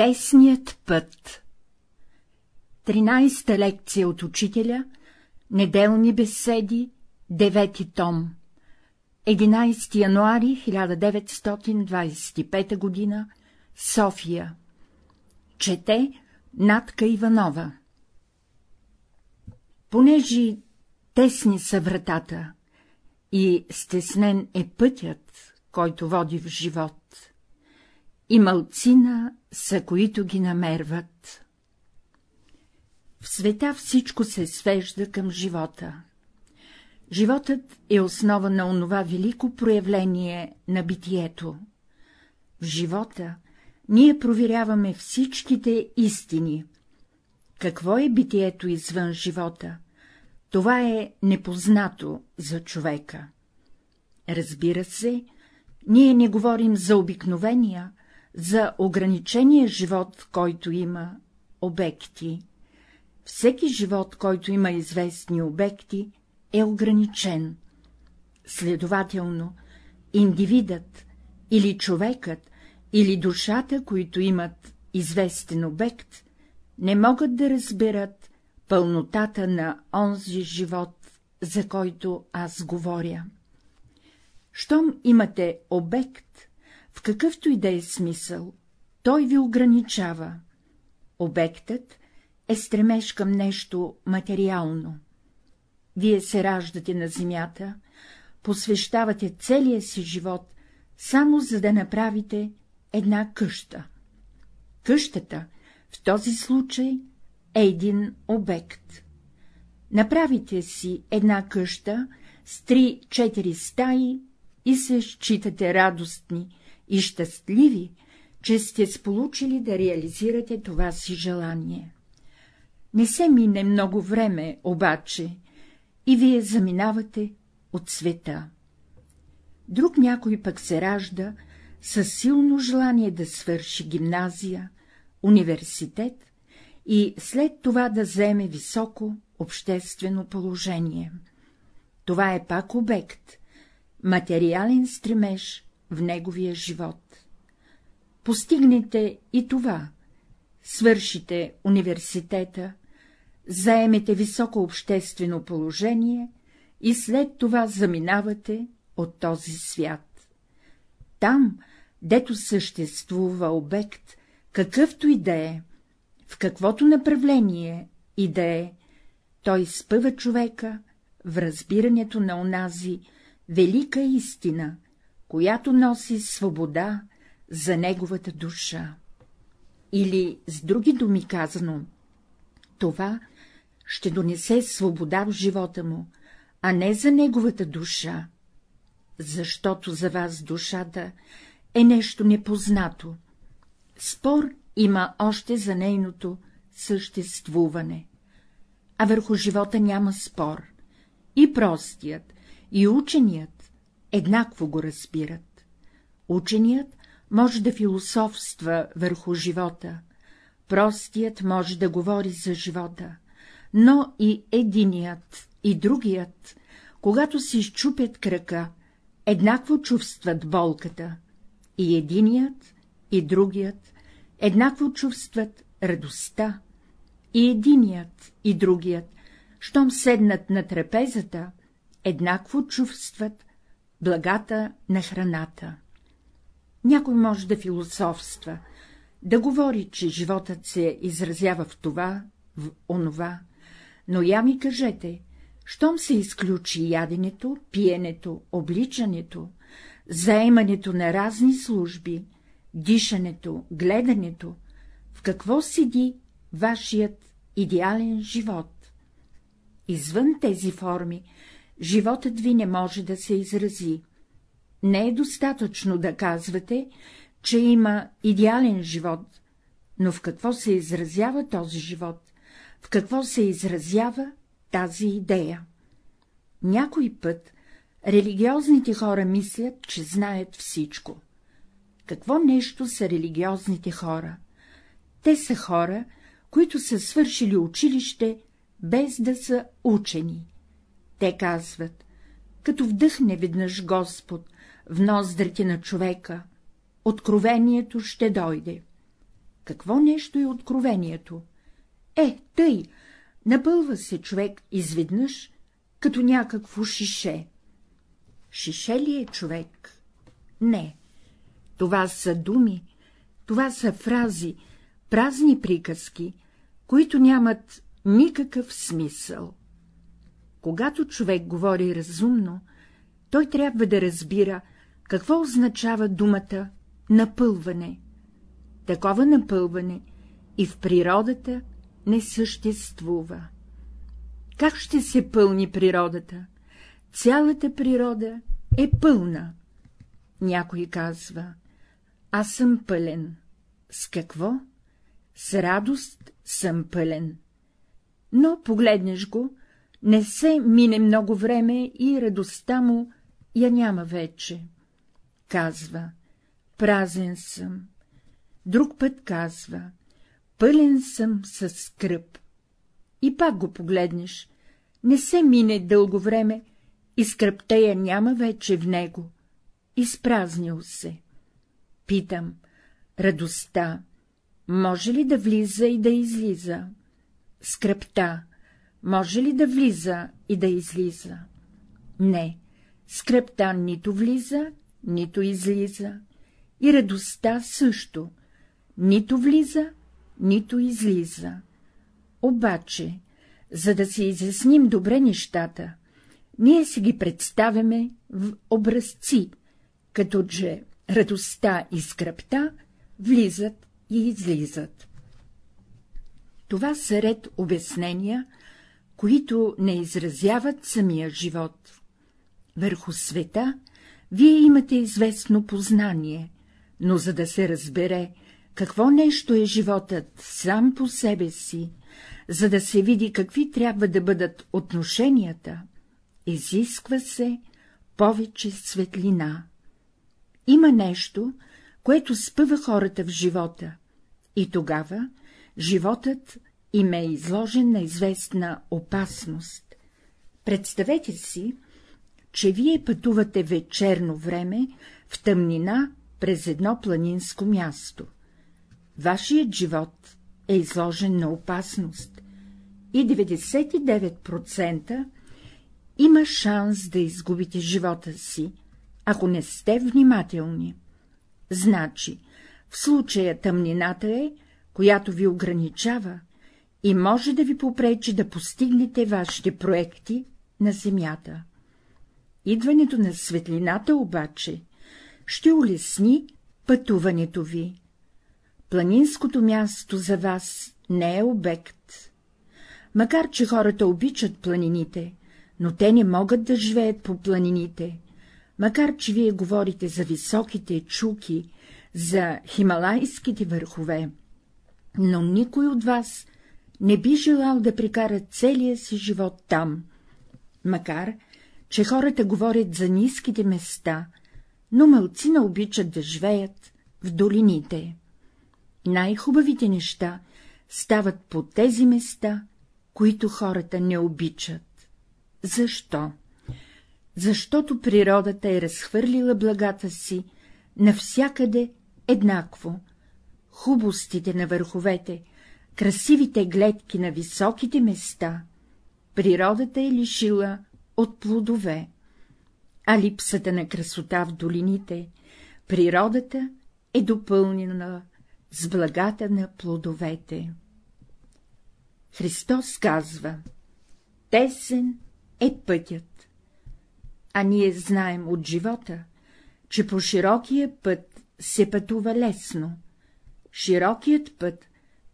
Тесният път. 13-та лекция от учителя, неделни беседи, девети том. 11 януари 1925 г. София. Чете Натка Иванова. Понежи тесни са вратата и стеснен е пътят, който води в живот, и малцина са, които ги намерват. В света всичко се свежда към живота. Животът е основа на онова велико проявление на битието. В живота ние проверяваме всичките истини. Какво е битието извън живота? Това е непознато за човека. Разбира се, ние не говорим за обикновения, за ограничения живот, който има обекти. Всеки живот, който има известни обекти, е ограничен. Следователно, индивидът или човекът или душата, които имат известен обект, не могат да разберат пълнотата на онзи живот, за който аз говоря. Щом имате обект, в какъвто и да е смисъл, той ви ограничава. Обектът е стремеж към нещо материално. Вие се раждате на земята, посвещавате целия си живот, само за да направите една къща. Къщата в този случай е един обект. Направите си една къща с три-четири стаи и се считате радостни и щастливи, че сте сполучили да реализирате това си желание. Не се мине много време, обаче, и вие заминавате от света. Друг някой пък се ражда със силно желание да свърши гимназия, университет и след това да вземе високо обществено положение. Това е пак обект, материален стремеж в неговия живот. Постигнете и това, свършите университета, заемете високо обществено положение и след това заминавате от този свят. Там, дето съществува обект, какъвто и да е, в каквото направление и да е, той спъва човека в разбирането на онази велика истина, която носи свобода за неговата душа. Или, с други думи казано, това ще донесе свобода в живота му, а не за неговата душа, защото за вас душата е нещо непознато. Спор има още за нейното съществуване, а върху живота няма спор. И простият, и ученият еднакво го разбират. Ученият може да философства върху живота, простият може да говори за живота, но и единият, и другият, когато си изчупят крака, еднакво чувстват болката, и единият, и другият еднакво чувстват радостта, и единият, и другият, щом седнат на трапезата, еднакво чувстват благата на храната. Някой може да философства, да говори, че животът се изразява в това, в онова, но я ми кажете, щом се изключи яденето, пиенето, обличането, заемането на разни служби, дишането, гледането, в какво седи вашият идеален живот? Извън тези форми животът ви не може да се изрази. Не е достатъчно да казвате, че има идеален живот, но в какво се изразява този живот, в какво се изразява тази идея. Някой път религиозните хора мислят, че знаят всичко. Какво нещо са религиозните хора? Те са хора, които са свършили училище, без да са учени. Те казват, като вдъхне веднъж Господ в ноздрите на човека, откровението ще дойде. какво нещо е откровението? Е, тъй, напълва се човек изведнъж, като някакво шише. Шише ли е човек? Не. Това са думи, това са фрази, празни приказки, които нямат никакъв смисъл. Когато човек говори разумно, той трябва да разбира, какво означава думата напълване. Такова напълване и в природата не съществува. Как ще се пълни природата? Цялата природа е пълна. Някой казва, аз съм пълен. С какво? С радост съм пълен. Но погледнеш го, не се мине много време и радостта му я няма вече. Казва, празен съм. Друг път казва, пълен съм със скръп. И пак го погледнеш, не се мине дълго време и скръпта я няма вече в него. Изпразнил се. Питам, радостта може ли да влиза и да излиза? Скръпта може ли да влиза и да излиза? Не, скръпта нито влиза, нито излиза, и радостта също, нито влиза, нито излиза. Обаче, за да си изясним добре нещата, ние си ги представяме в образци, като че радостта и скръпта влизат и излизат. Това са ред обяснения, които не изразяват самия живот. Върху света вие имате известно познание, но за да се разбере, какво нещо е животът сам по себе си, за да се види какви трябва да бъдат отношенията, изисква се повече светлина. Има нещо, което спъва хората в живота, и тогава животът им е изложен на известна опасност. Представете си, че вие пътувате вечерно време в тъмнина през едно планинско място. Вашият живот е изложен на опасност и 99% има шанс да изгубите живота си, ако не сте внимателни. Значи, в случая тъмнината е, която ви ограничава и може да ви попречи да постигнете вашите проекти на земята. Идването на светлината обаче ще улесни пътуването ви. Планинското място за вас не е обект. Макар, че хората обичат планините, но те не могат да живеят по планините, макар, че вие говорите за високите чуки, за хималайските върхове, но никой от вас не би желал да прикара целия си живот там, макар, че хората говорят за ниските места, но мълцина обичат да живеят в долините. Най-хубавите неща стават по тези места, които хората не обичат. Защо? Защото природата е разхвърлила благата си навсякъде еднакво. Хубостите на върховете, красивите гледки на високите места, природата е лишила от плодове, а липсата на красота в долините, природата е допълнена с благата на плодовете. Христос казва — тесен е пътят, а ние знаем от живота, че по широкия път се пътува лесно. Широкият път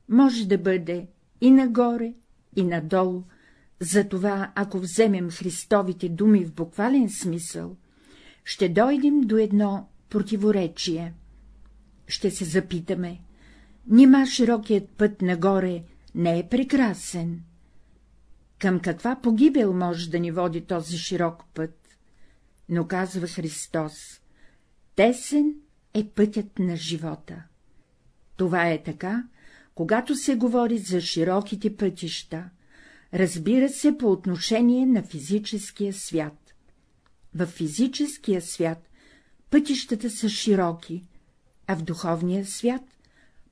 може да бъде и нагоре, и надолу, затова, ако вземем Христовите думи в буквален смисъл, ще дойдем до едно противоречие. Ще се запитаме, нима широкият път нагоре не е прекрасен? Към каква погибел може да ни води този широк път? Но казва Христос, тесен е пътят на живота. Това е така, когато се говори за широките пътища, разбира се по отношение на физическия свят. В физическия свят пътищата са широки, а в духовния свят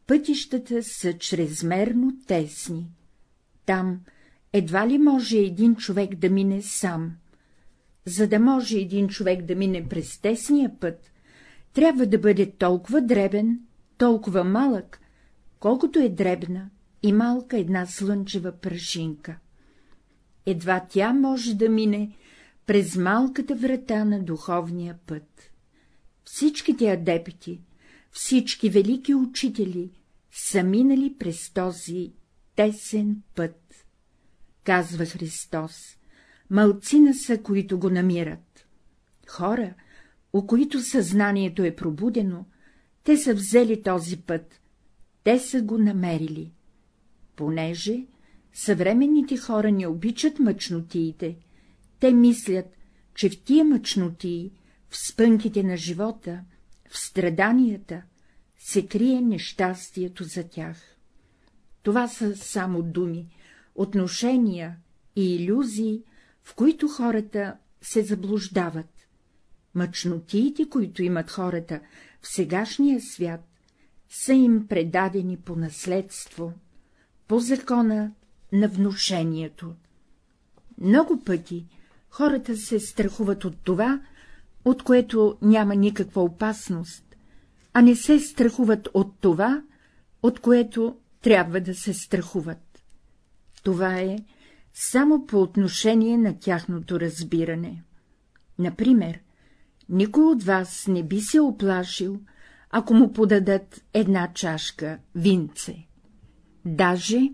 пътищата са чрезмерно тесни. Там едва ли може един човек да мине сам. За да може един човек да мине през тесния път, трябва да бъде толкова дребен, толкова малък, колкото е дребна и малка една слънчева прашинка. Едва тя може да мине през малката врата на духовния път. Всичките адепти, всички велики учители са минали през този тесен път. Казва Христос, мълцина са, които го намират. Хора, у които съзнанието е пробудено, те са взели този път, те са го намерили. Понеже съвременните хора не обичат мъчнотиите, те мислят, че в тия мъчнотии, в спънките на живота, в страданията, се крие нещастието за тях. Това са само думи, отношения и иллюзии, в които хората се заблуждават. Мъчнотиите, които имат хората в сегашния свят, са им предадени по наследство, по закона на внушението. Много пъти хората се страхуват от това, от което няма никаква опасност, а не се страхуват от това, от което трябва да се страхуват. Това е само по отношение на тяхното разбиране. Например, никой от вас не би се оплашил, ако му подадат една чашка винце. Даже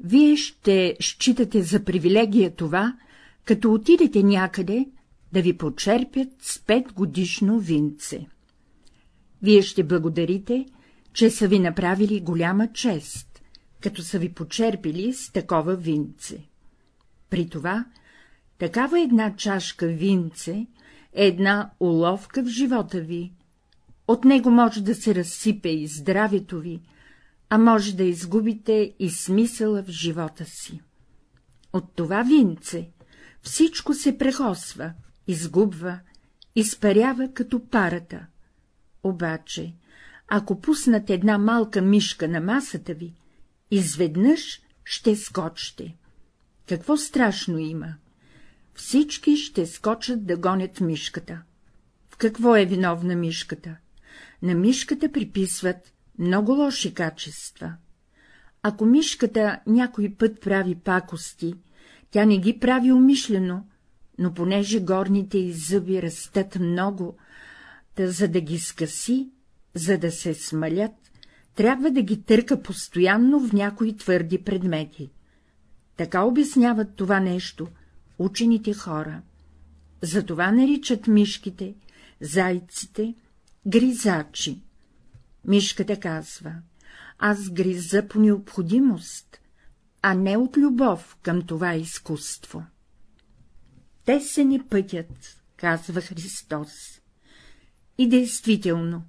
вие ще считате за привилегия това, като отидете някъде, да ви почерпят с пет годишно винце. Вие ще благодарите, че са ви направили голяма чест, като са ви почерпили с такова винце. При това, такава една чашка винце е една уловка в живота ви. От него може да се разсипе и здравето ви, а може да изгубите и смисъла в живота си. От това винце всичко се прехосва, изгубва, изпарява като парата. Обаче, ако пуснат една малка мишка на масата ви, изведнъж ще скочите. Какво страшно има? Всички ще скочат да гонят мишката. В какво е виновна мишката? На мишката приписват много лоши качества. Ако мишката някой път прави пакости, тя не ги прави умишлено, но понеже горните й зъби растат много, та за да ги скъси, за да се смалят, трябва да ги търка постоянно в някои твърди предмети. Така обясняват това нещо учените хора. Затова наричат мишките, зайците, гризачи. Мишката казва, аз гриза по необходимост, а не от любов към това изкуство. Те се ни пътят, казва Христос. И действително,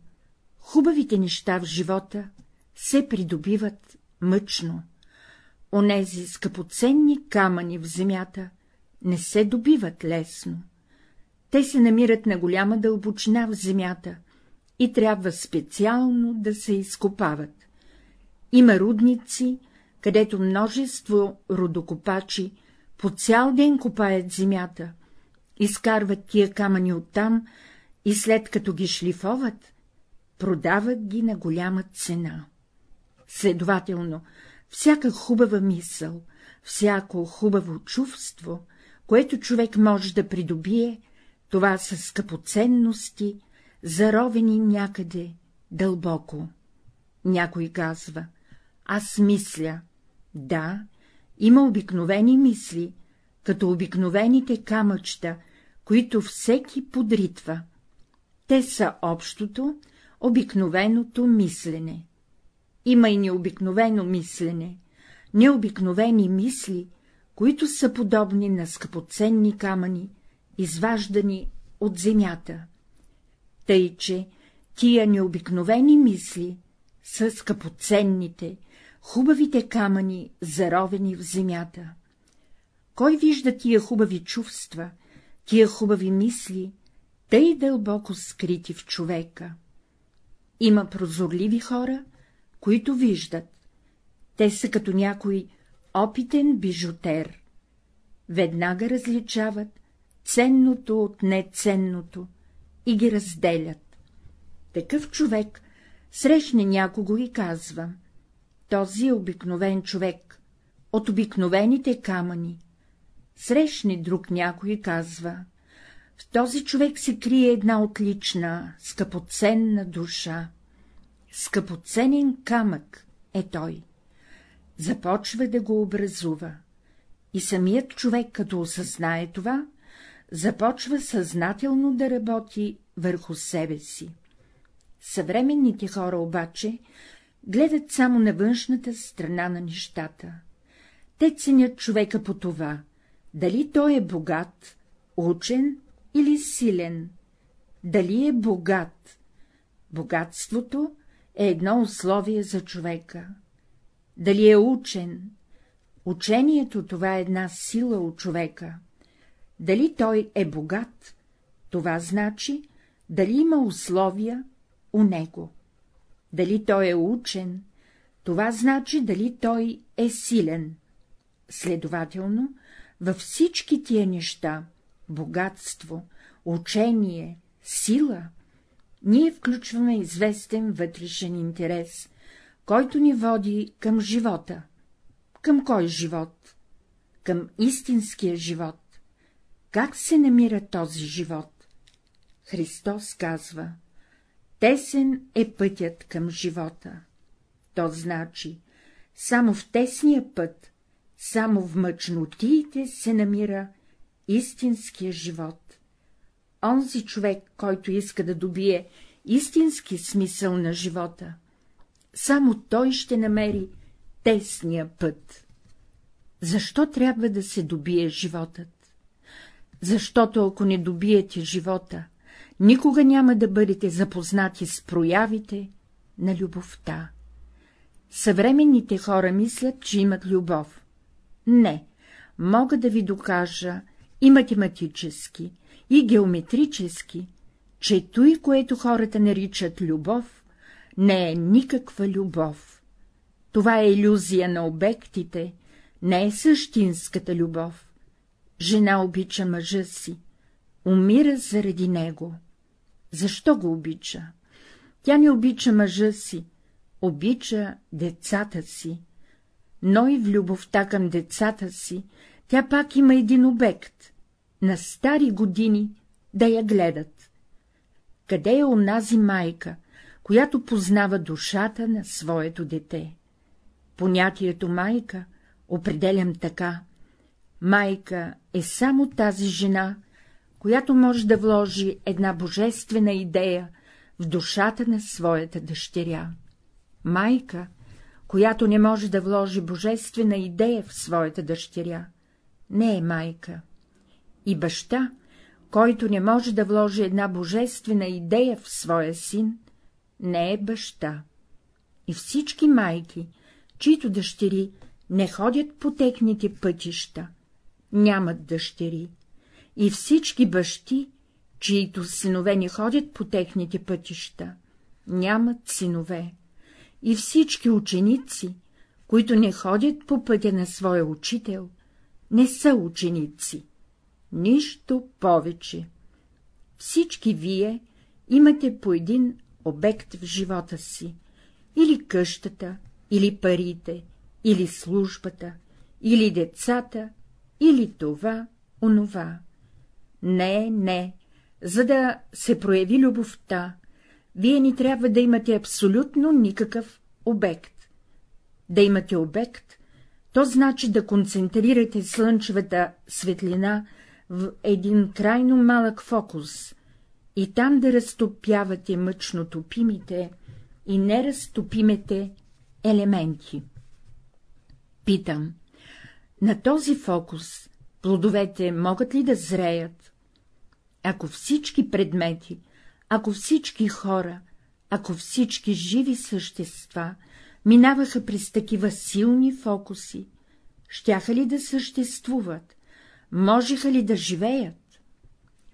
хубавите неща в живота се придобиват мъчно. Онези скъпоценни камъни в земята не се добиват лесно. Те се намират на голяма дълбочина в земята и трябва специално да се изкопават. Има рудници, където множество родокопачи по цял ден копаят земята, изкарват тия камъни оттам и след като ги шлифоват, продават ги на голяма цена. Следователно, всяка хубава мисъл, всяко хубаво чувство, което човек може да придобие, това са скъпоценности, заровени някъде дълбоко. Някой казва, аз мисля, да, има обикновени мисли, като обикновените камъчета, които всеки подритва. Те са общото, обикновеното мислене. Има и необикновено мислене, необикновени мисли, които са подобни на скъпоценни камъни, изваждани от земята. Тъй, че тия необикновени мисли са скъпоценните, хубавите камъни, заровени в земята. Кой вижда тия хубави чувства, тия хубави мисли, тъй дълбоко скрити в човека? Има прозорливи хора, които виждат. Те са като някой опитен бижутер. Веднага различават ценното от неценното и ги разделят. Такъв човек срещне някого и казва — този е обикновен човек, от обикновените камъни. Срещне друг някой и казва — в този човек се крие една отлична, скъпоценна душа. Скъпоценен камък е той. Започва да го образува. И самият човек, като осъзнае това, започва съзнателно да работи върху себе си. Съвременните хора обаче гледат само на външната страна на нещата. Те ценят човека по това, дали той е богат, учен или силен, дали е богат. Богатството е едно условие за човека. Дали е учен? Учението това е една сила от човека. Дали той е богат? Това значи, дали има условия у него. Дали той е учен? Това значи, дали той е силен. Следователно, във всички тия неща — богатство, учение, сила — ние включваме известен вътрешен интерес, който ни води към живота. Към кой живот? Към истинския живот. Как се намира този живот? Христос казва — тесен е пътят към живота. То значи, само в тесния път, само в мъчнотиите се намира истинския живот. Онзи човек, който иска да добие истински смисъл на живота, само той ще намери тесния път. Защо трябва да се добие животът? Защото ако не добиете живота, никога няма да бъдете запознати с проявите на любовта. Съвременните хора мислят, че имат любов. Не, мога да ви докажа и математически, и геометрически, че той, което хората наричат любов, не е никаква любов. Това е иллюзия на обектите, не е същинската любов. Жена обича мъжа си, умира заради него. Защо го обича? Тя не обича мъжа си, обича децата си, но и в любовта към децата си тя пак има един обект — на стари години да я гледат. Къде е онази майка, която познава душата на своето дете? Понятието майка определям така. Майка е само тази жена, която може да вложи една божествена идея в душата на своята дъщеря. Майка, която не може да вложи божествена идея в своята дъщеря, не е майка. И баща, който не може да вложи една божествена идея в своя син, не е баща. И всички майки, чието дъщери не ходят по техните пътища, нямат дъщери, и всички бащи, чието синове не ходят по техните пътища, нямат синове, и всички ученици, които не ходят по пътя на своя учител, не са ученици. Нищо повече. Всички вие имате по един обект в живота си, или къщата, или парите, или службата, или децата, или това, онова. Не, не, за да се прояви любовта, вие ни трябва да имате абсолютно никакъв обект. Да имате обект, то значи да концентрирате слънчевата светлина в един крайно малък фокус и там да разтопявате мъчно топимите и неразтопимете елементи. Питам, на този фокус плодовете могат ли да зреят? Ако всички предмети, ако всички хора, ако всички живи същества минаваха през такива силни фокуси, щяха ли да съществуват, можеха ли да живеят?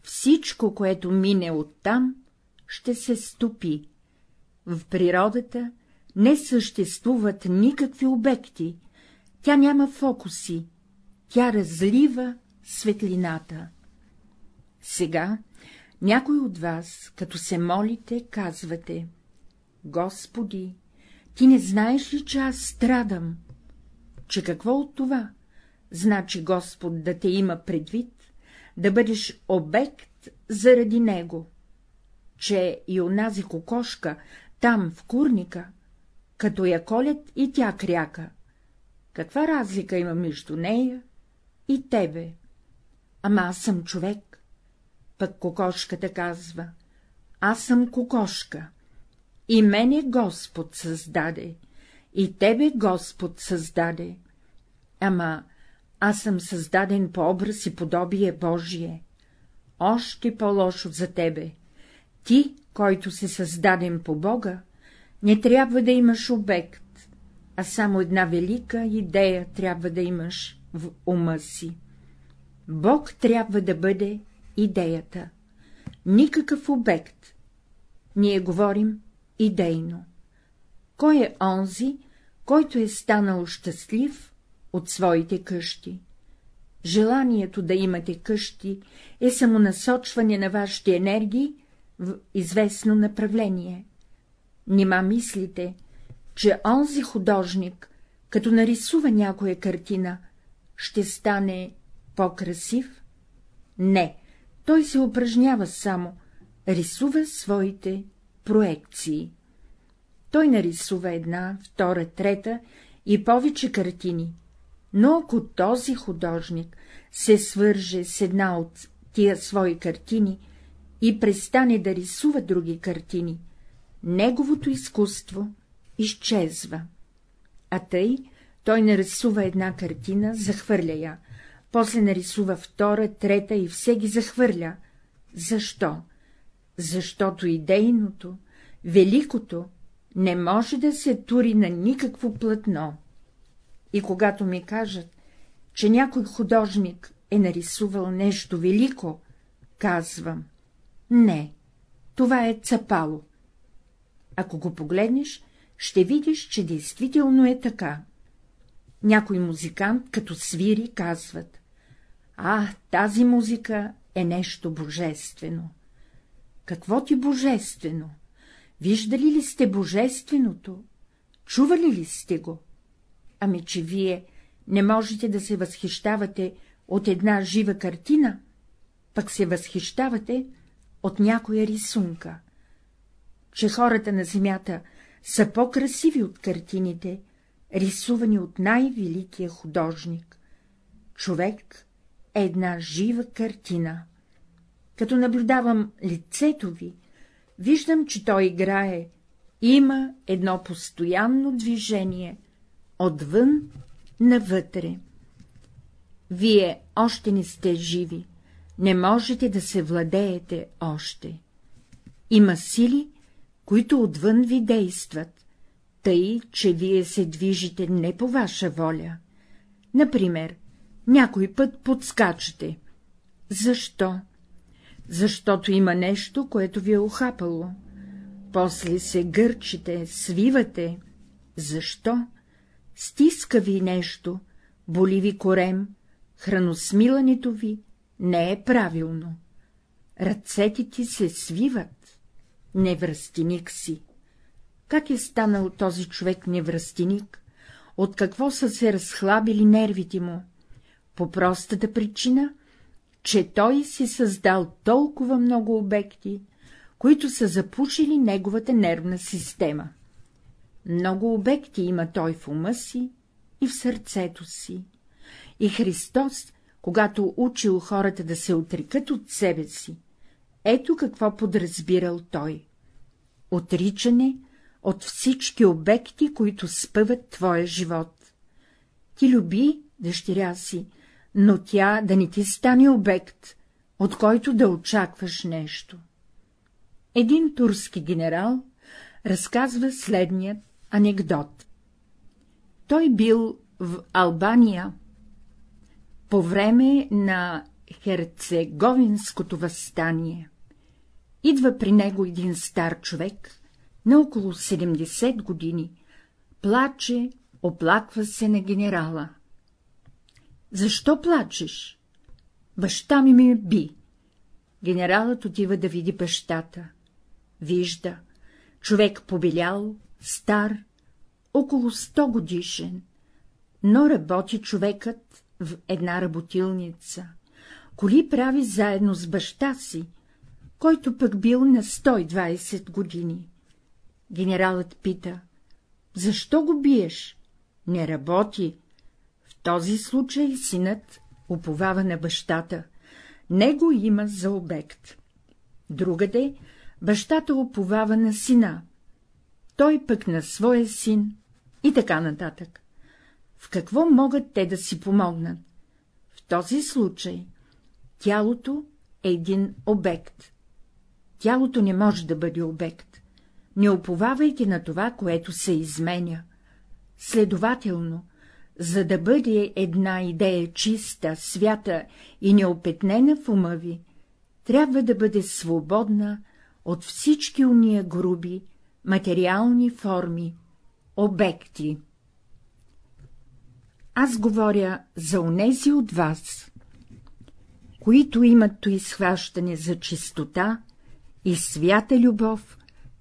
Всичко, което мине оттам, ще се стопи. В природата не съществуват никакви обекти, тя няма фокуси, тя разлива светлината. Сега някой от вас, като се молите, казвате — Господи, ти не знаеш ли, че аз страдам? Че какво от това? Значи Господ да те има предвид, да бъдеш обект заради Него, че и онази кокошка, там, в курника, като я колят и тя кряка. Каква разлика има между нея и тебе? Ама аз съм човек. Пък кокошката казва, аз съм кокошка. И мене Господ създаде, и тебе Господ създаде. Ама аз съм създаден по образ и подобие Божие. Още по-лошо за тебе. Ти, който си създаден по Бога, не трябва да имаш обект, а само една велика идея трябва да имаш в ума си. Бог трябва да бъде идеята, никакъв обект. Ние говорим идейно. Кой е онзи, който е станал щастлив от своите къщи? Желанието да имате къщи е самонасочване на вашите енергии в известно направление. Нима мислите, че онзи художник, като нарисува някоя картина, ще стане по-красив? Не, той се упражнява само, рисува своите проекции. Той нарисува една, втора, трета и повече картини, но ако този художник се свърже с една от тия свои картини и престане да рисува други картини, неговото изкуство изчезва. А тъй той нарисува една картина, захвърля я, после нарисува втора, трета и все ги захвърля. Защо? Защото идейното, великото, не може да се тури на никакво платно. И когато ми кажат, че някой художник е нарисувал нещо велико, казвам — не, това е цапало. Ако го погледнеш, ще видиш, че действително е така. Някой музикант, като свири, казват — а, тази музика е нещо божествено. Какво ти божествено? Виждали ли сте божественото? Чували ли сте го? Ами, че вие не можете да се възхищавате от една жива картина, пък се възхищавате от някоя рисунка. Че хората на земята са по-красиви от картините, рисувани от най-великия художник. Човек е една жива картина. Като наблюдавам лицето ви, виждам, че той играе, има едно постоянно движение, отвън навътре. Вие още не сте живи, не можете да се владеете още. Има сили, които отвън ви действат, тъй, че вие се движите не по ваша воля. Например, някой път подскачате. Защо? Защото има нещо, което ви е ухапало. После се гърчите, свивате. Защо? Стиска ви нещо, боли ви корем, храносмилането ви не е правилно. Ръцете ти се свиват, невръстеник си. Как е станал този човек невръстеник? От какво са се разхлабили нервите му? По простата причина, че той си създал толкова много обекти, които са запушили неговата нервна система. Много обекти има той в ума си и в сърцето си. И Христос, когато учил хората да се отрекат от себе си, ето какво подразбирал той — отричане от всички обекти, които спъват твоя живот. Ти люби дъщеря си, но тя да не ти стане обект, от който да очакваш нещо. Един турски генерал разказва следният анекдот. Той бил в Албания по време на Херцеговинското възстание. Идва при него един стар човек, на около 70 години, Плаче, оплаква се на генерала. Защо плачеш? Баща ми ме би. Генералът отива да види бащата. Вижда, човек побелял, стар, около 100 годишен, но работи човекът в една работилница. Коли прави заедно с баща си, който пък бил на 120 години. Генералът пита, защо го биеш? Не работи. В този случай синът уповава на бащата, него има за обект. Другаде бащата уповава на сина, той пък на своя син и така нататък. В какво могат те да си помогнат? В този случай тялото е един обект. Тялото не може да бъде обект. Не оповавайте на това, което се изменя. Следователно, за да бъде една идея чиста, свята и неопетнена в ума ви, трябва да бъде свободна от всички уния груби, материални форми, обекти. Аз говоря за онези от вас, които имат то изхващане за чистота и свята любов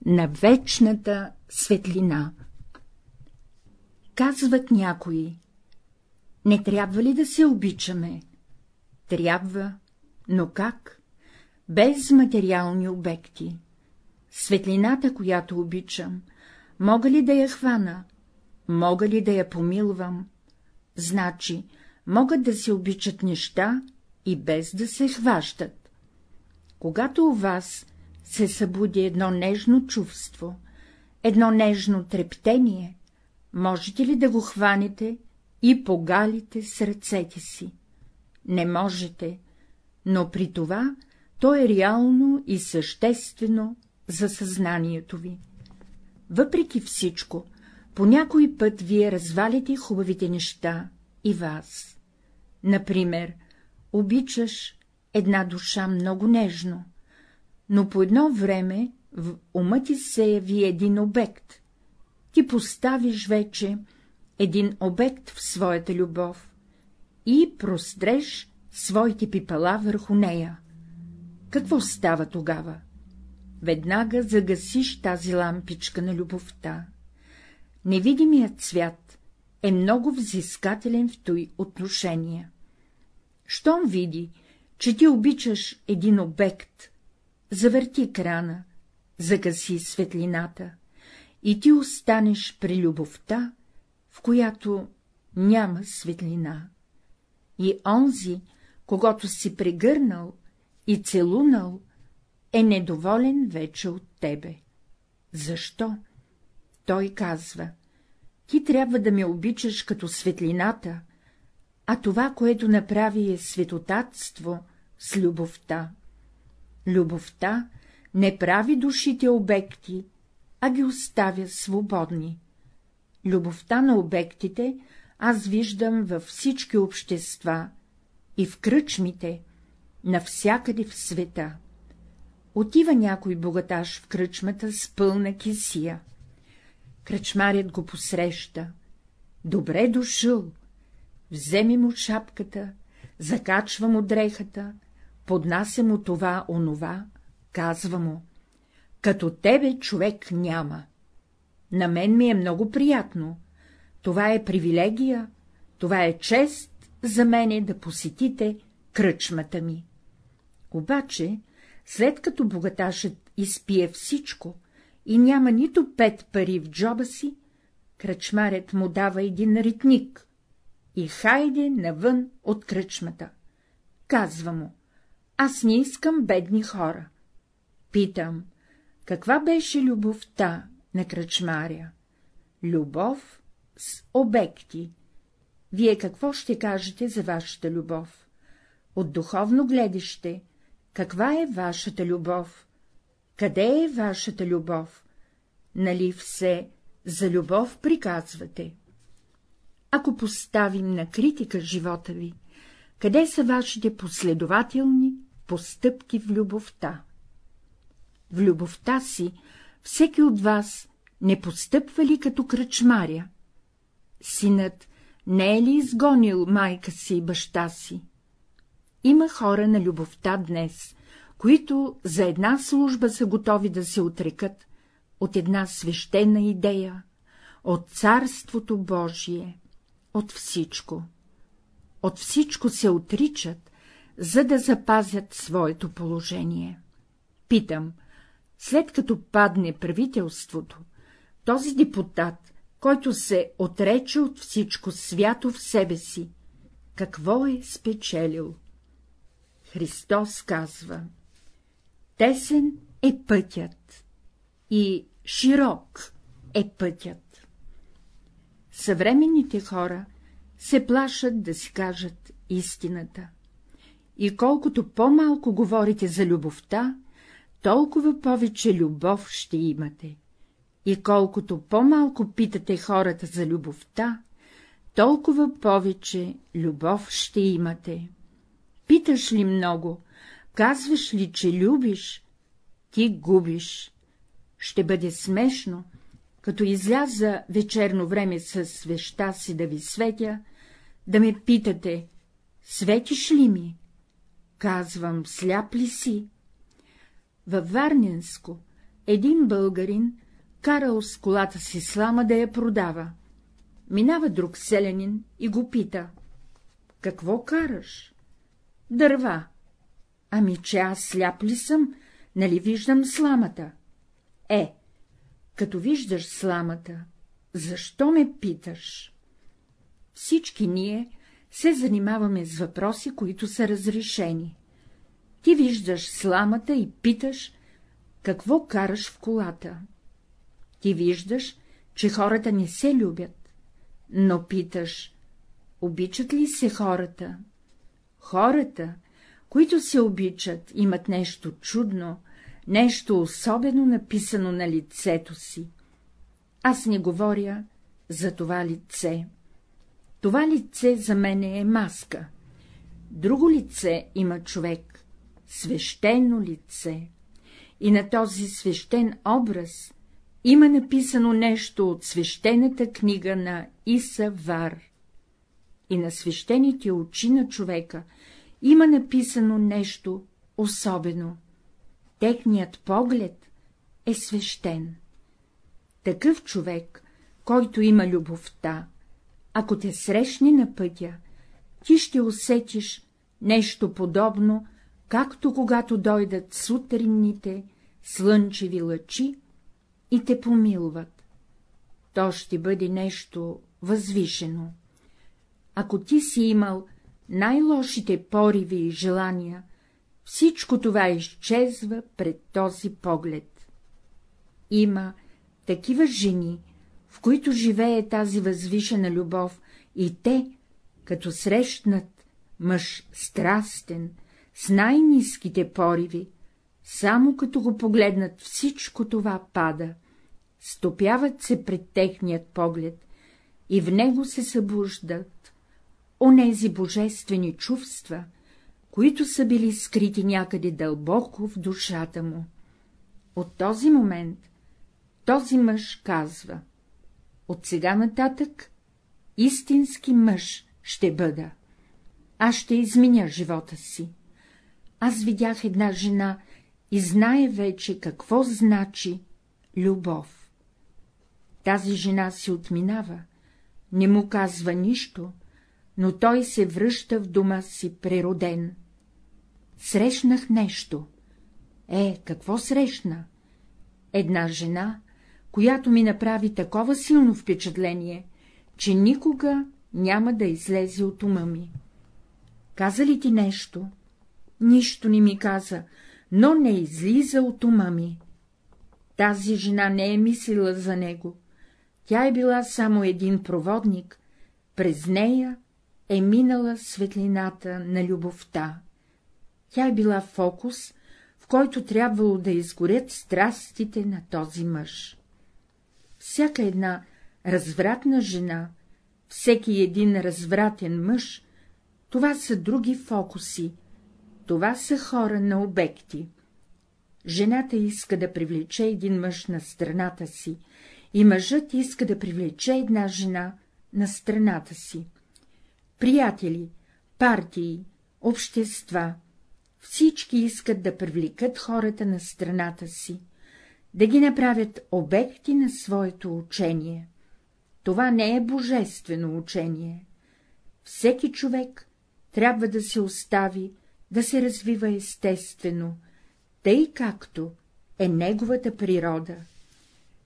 на вечната светлина. Казват някои, не трябва ли да се обичаме? Трябва, но как? Без материални обекти. Светлината, която обичам, мога ли да я хвана? Мога ли да я помилвам? Значи, могат да се обичат неща и без да се хващат. Когато у вас се събуди едно нежно чувство, едно нежно трептение, можете ли да го хванете и погалите с ръцете си? Не можете, но при това то е реално и съществено за съзнанието ви. Въпреки всичко, по някой път вие развалите хубавите неща и вас. Например, обичаш една душа много нежно, но по едно време в ума ти се яви един обект. Ти поставиш вече един обект в своята любов и простреш своите пипала върху нея. Какво става тогава? Веднага загасиш тази лампичка на любовта. Невидимият свят е много взискателен в той отношения. Щом види, че ти обичаш един обект, завърти крана, загаси светлината и ти останеш при любовта, в която няма светлина. И онзи, когато си прегърнал и целунал, е недоволен вече от тебе. Защо? Той казва, ти трябва да ме обичаш като светлината, а това, което направи е светотатство с любовта. Любовта не прави душите обекти, а ги оставя свободни. Любовта на обектите аз виждам във всички общества и в кръчмите, навсякъде в света. Отива някой богаташ в кръчмата с пълна кисия. Кръчмарят го посреща. Добре дошъл. Вземи му шапката, закачва му дрехата, поднася му това, онова, казва му. Като тебе човек няма. На мен ми е много приятно. Това е привилегия, това е чест за мене да посетите кръчмата ми. Обаче, след като богаташът изпие всичко и няма нито пет пари в джоба си, кръчмарят му дава един ритник и хайде навън от кръчмата. Казва му, аз не искам бедни хора. Питам, каква беше любовта на кръчмаря? Любов с обекти. Вие какво ще кажете за вашата любов? От духовно гледаще, каква е вашата любов? Къде е вашата любов? Нали все за любов приказвате? Ако поставим на критика живота ви, къде са вашите последователни постъпки в любовта? В любовта си всеки от вас не постъпва ли като кръчмаря? Синът не е ли изгонил майка си и баща си? Има хора на любовта днес, които за една служба са готови да се отрекат от една свещена идея, от Царството Божие, от всичко. От всичко се отричат, за да запазят своето положение. Питам, след като падне правителството, този депутат, който се отрече от всичко свято в себе си, какво е спечелил? Христос казва — тесен е пътят и широк е пътят. Съвременните хора се плашат да си кажат истината. И колкото по-малко говорите за любовта, толкова повече любов ще имате. И колкото по-малко питате хората за любовта, толкова повече любов ще имате. Питаш ли много, казваш ли, че любиш, ти губиш. Ще бъде смешно, като изляза вечерно време с свеща си да ви светя, да ме питате, светиш ли ми? Казвам, сляп ли си? Във Варненско един българин карал с колата си слама да я продава. Минава друг селянин и го пита. Какво караш? Дърва. Ами, че аз сляп ли съм, нали виждам сламата? Е, като виждаш сламата, защо ме питаш? Всички ние се занимаваме с въпроси, които са разрешени. Ти виждаш сламата и питаш, какво караш в колата. Ти виждаш, че хората не се любят, но питаш, обичат ли се хората? Хората, които се обичат, имат нещо чудно, нещо особено написано на лицето си. Аз не говоря за това лице. Това лице за мене е маска. Друго лице има човек, свещено лице. И на този свещен образ има написано нещо от свещената книга на Иса Вар. И на свещените очи на човека има написано нещо особено. Техният поглед е свещен. Такъв човек, който има любовта, ако те срещне на пътя, ти ще усетиш нещо подобно, както когато дойдат сутринните слънчеви лъчи и те помилват. То ще бъде нещо възвишено. Ако ти си имал най-лошите пориви и желания, всичко това изчезва пред този поглед. Има такива жени, в които живее тази възвишена любов, и те, като срещнат мъж страстен, с най-низките пориви, само като го погледнат всичко това пада, стопяват се пред техният поглед и в него се събуждат онези божествени чувства, които са били скрити някъде дълбоко в душата му. От този момент този мъж казва — от сега нататък истински мъж ще бъда. Аз ще изменя живота си. Аз видях една жена и знае вече какво значи любов. Тази жена си отминава, не му казва нищо, но той се връща в дома си прероден. Срещнах нещо. Е, какво срещна? Една жена, която ми направи такова силно впечатление, че никога няма да излезе от ума ми. Каза ли ти нещо? Нищо не ми каза, но не излиза от ума ми. Тази жена не е мислила за него. Тя е била само един проводник, през нея е минала светлината на любовта. Тя е била фокус, в който трябвало да изгорят страстите на този мъж. Всяка една развратна жена, всеки един развратен мъж, това са други фокуси, това са хора на обекти. Жената иска да привлече един мъж на страната си и мъжът иска да привлече една жена на страната си. Приятели, партии, общества, всички искат да привлекат хората на страната си, да ги направят обекти на своето учение. Това не е божествено учение. Всеки човек трябва да се остави да се развива естествено, тъй както е неговата природа.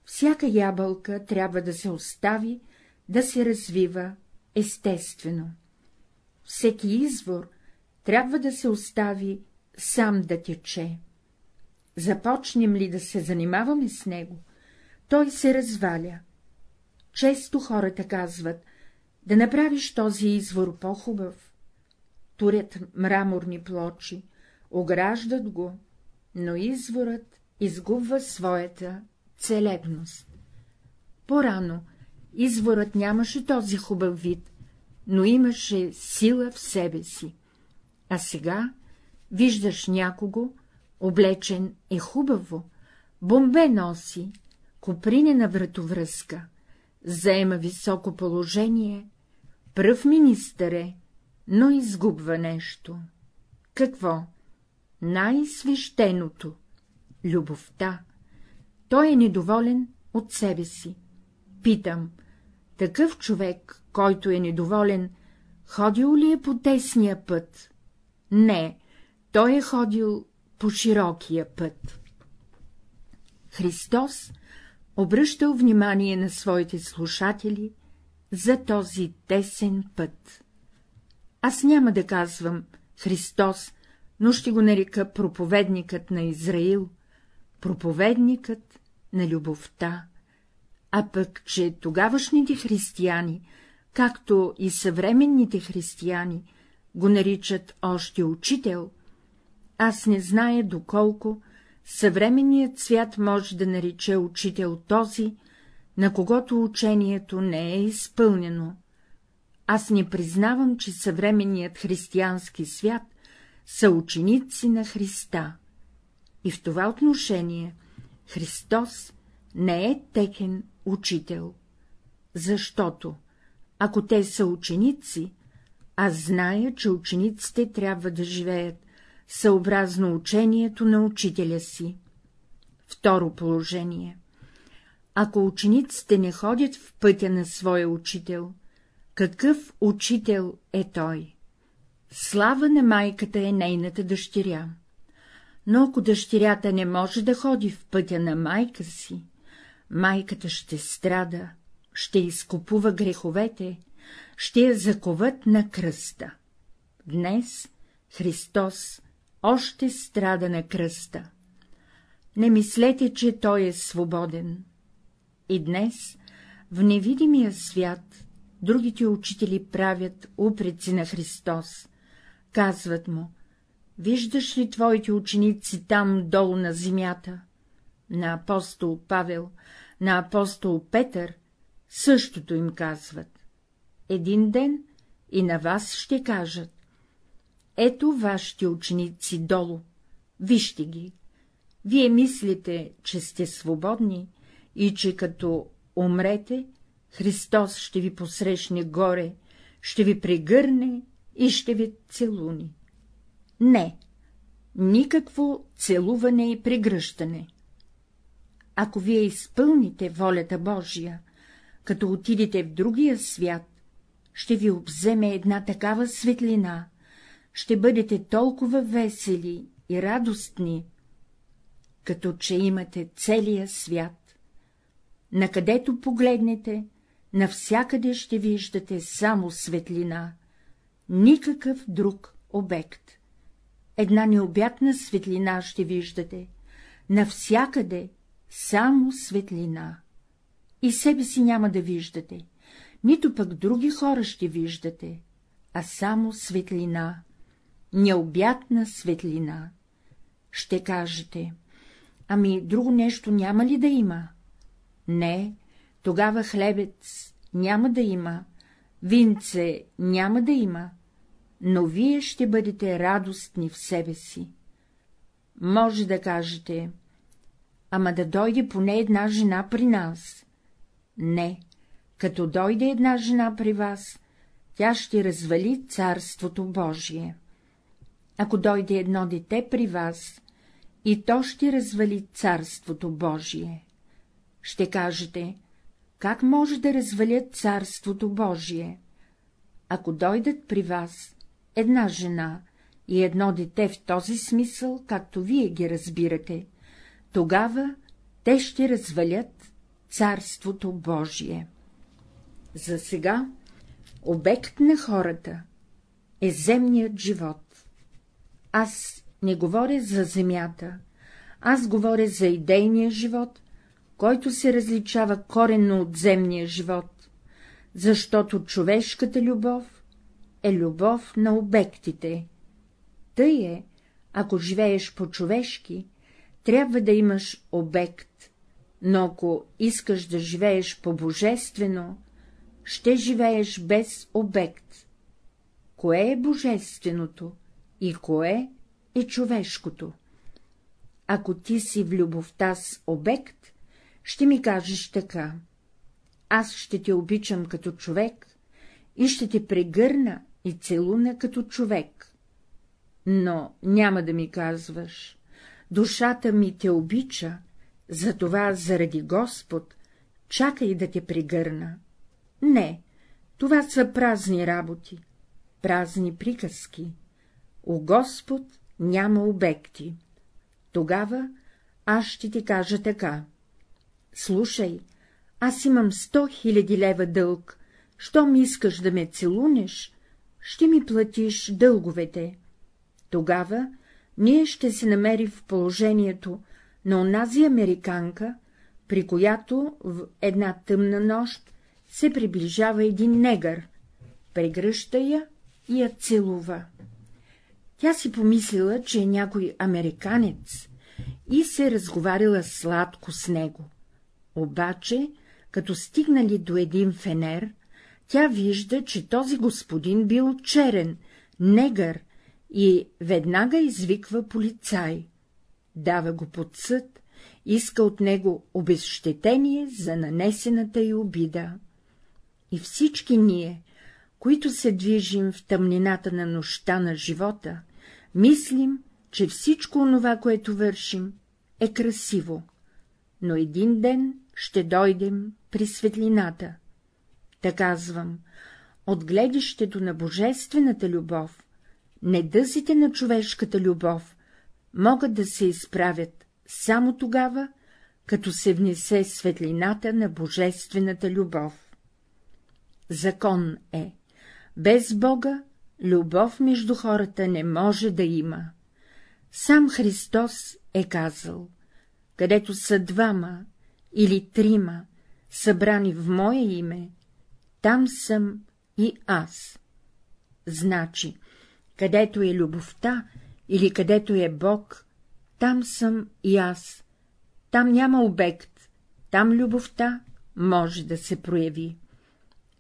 Всяка ябълка трябва да се остави да се развива естествено. Всеки извор трябва да се остави сам да тече. Започнем ли да се занимаваме с него, той се разваля. Често хората казват, да направиш този извор по-хубав. Турят мраморни плочи, ограждат го, но изворът изгубва своята целебност. Порано изворът нямаше този хубав вид, но имаше сила в себе си. А сега виждаш някого, облечен е хубаво, бомбе носи, копринена вратовръзка, заема високо положение, пръв министър е, но изгубва нещо. Какво? Най-свещеното — любовта. Той е недоволен от себе си. Питам, такъв човек, който е недоволен, ходил ли е по тесния път? Не, той е ходил по широкия път. Христос обръщал внимание на своите слушатели за този тесен път. Аз няма да казвам Христос, но ще го нарека проповедникът на Израил, проповедникът на любовта, а пък, че тогавашните християни, както и съвременните християни, го наричат още учител, аз не зная доколко съвременният свят може да нарече учител този, на когото учението не е изпълнено. Аз не признавам, че съвременният християнски свят са ученици на Христа. И в това отношение Христос не е текен учител, защото, ако те са ученици, аз зная, че учениците трябва да живеят съобразно учението на учителя си. Второ положение. Ако учениците не ходят в пътя на своя учител, какъв учител е той? Слава на майката е нейната дъщеря. Но ако дъщерята не може да ходи в пътя на майка си, майката ще страда, ще изкупува греховете, ще я заковат на кръста. Днес Христос още страда на кръста. Не мислете, че Той е свободен. И днес, в невидимия свят, другите учители правят упреци на Христос, казват му, виждаш ли твоите ученици там долу на земята? На апостол Павел, на апостол Петър същото им казват. Един ден и на вас ще кажат. Ето вашите ученици долу, вижте ги. Вие мислите, че сте свободни и че като умрете, Христос ще ви посрещне горе, ще ви прегърне и ще ви целуни. Не, никакво целуване и прегръщане. Ако вие изпълните волята Божия, като отидете в другия свят, ще ви обземе една такава светлина, ще бъдете толкова весели и радостни, като че имате целия свят. Накъдето погледнете, навсякъде ще виждате само светлина, никакъв друг обект. Една необятна светлина ще виждате, навсякъде само светлина. И себе си няма да виждате, нито пък други хора ще виждате, а само светлина, необятна светлина. Ще кажете, ами друго нещо няма ли да има? Не, тогава хлебец няма да има, винце няма да има, но вие ще бъдете радостни в себе си. Може да кажете, ама да дойде поне една жена при нас. Не, като дойде една жена при вас, тя ще развали Царството Божие. Ако дойде едно дете при вас, и то ще развали Царството Божие. Ще кажете, как може да развалят Царството Божие? Ако дойдат при вас една жена и едно дете в този смисъл, както вие ги разбирате, тогава те ще развалят Царството Божие. За сега обект на хората е земният живот. Аз не говоря за земята, аз говоря за идейния живот, който се различава коренно от земния живот, защото човешката любов е любов на обектите. Тъй е, ако живееш по-човешки, трябва да имаш обект, но ако искаш да живееш по-божествено, ще живееш без обект. Кое е божественото и кое е човешкото? Ако ти си в любовта с обект, ще ми кажеш така. Аз ще те обичам като човек и ще те прегърна и целуна като човек. Но няма да ми казваш, душата ми те обича, затова заради Господ чакай да те прегърна. Не, това са празни работи, празни приказки. У Господ няма обекти. Тогава аз ще ти кажа така. Слушай, аз имам сто хиляди лева дълг, що ми искаш да ме целунеш, ще ми платиш дълговете. Тогава ние ще се намери в положението на онази американка, при която в една тъмна нощ се приближава един негър, прегръща я и я целува. Тя си помислила, че е някой американец и се разговаряла сладко с него. Обаче, като стигнали до един фенер, тя вижда, че този господин бил черен, негър и веднага извиква полицай. Дава го под съд, иска от него обезщетение за нанесената й обида. И всички ние, които се движим в тъмнината на нощта на живота, мислим, че всичко онова, което вършим, е красиво, но един ден ще дойдем при светлината. Та казвам, от гледището на божествената любов, недъзите на човешката любов могат да се изправят само тогава, като се внесе светлината на божествената любов. Закон е, без Бога любов между хората не може да има. Сам Христос е казал, където са двама или трима, събрани в мое име, там съм и аз. Значи, където е любовта или където е Бог, там съм и аз. Там няма обект, там любовта може да се прояви.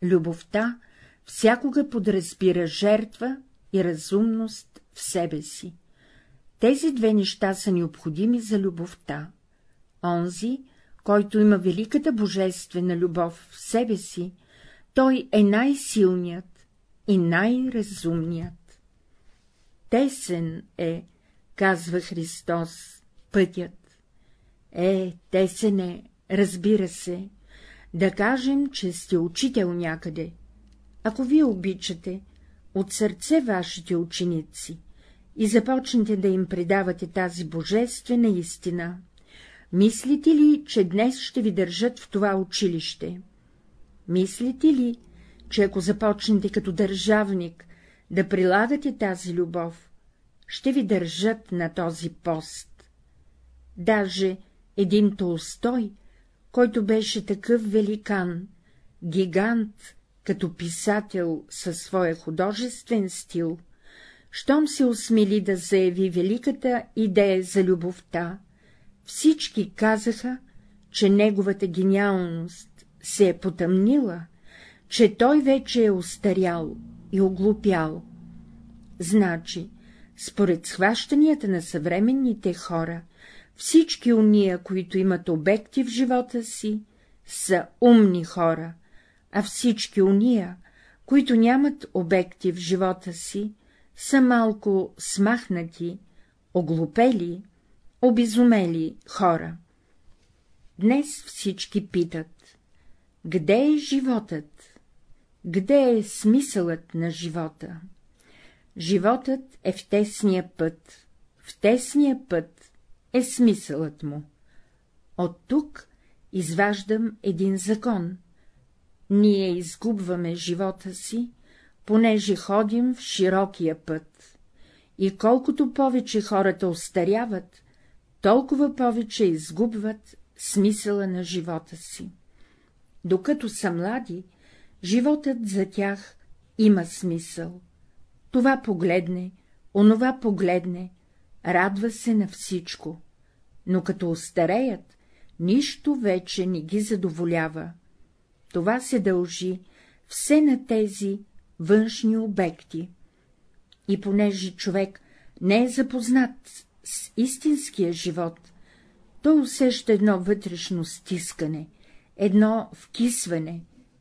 Любовта всякога подразбира жертва и разумност в себе си. Тези две неща са необходими за любовта. Онзи, който има великата божествена любов в себе си, той е най-силният и най-разумният. Тесен е, казва Христос, пътят. Е, тесен е, разбира се, да кажем, че сте учител някъде. Ако вие обичате от сърце вашите ученици и започнете да им предавате тази божествена истина, мислите ли, че днес ще ви държат в това училище? Мислите ли, че ако започнете като държавник да прилагате тази любов, ще ви държат на този пост? Даже един Толстой, който беше такъв великан, гигант, като писател със своя художествен стил, щом се осмели да заяви великата идея за любовта, всички казаха, че неговата гениалност се е потъмнила, че той вече е остарял и оглупял. Значи, според схващанията на съвременните хора, всички уния, които имат обекти в живота си, са умни хора, а всички уния, които нямат обекти в живота си, са малко смахнати, оглупели, обезумели хора. Днес всички питат, къде е животът, къде е смисълът на живота? Животът е в тесния път, в тесния път е смисълът му. От тук изваждам един закон. Ние изгубваме живота си, понеже ходим в широкия път. И колкото повече хората остаряват, толкова повече изгубват смисъла на живота си. Докато са млади, животът за тях има смисъл. Това погледне, онова погледне, радва се на всичко, но като остареят, нищо вече не ги задоволява. Това се дължи все на тези външни обекти. И понеже човек не е запознат с истинския живот, той усеща едно вътрешно стискане, едно вкисване,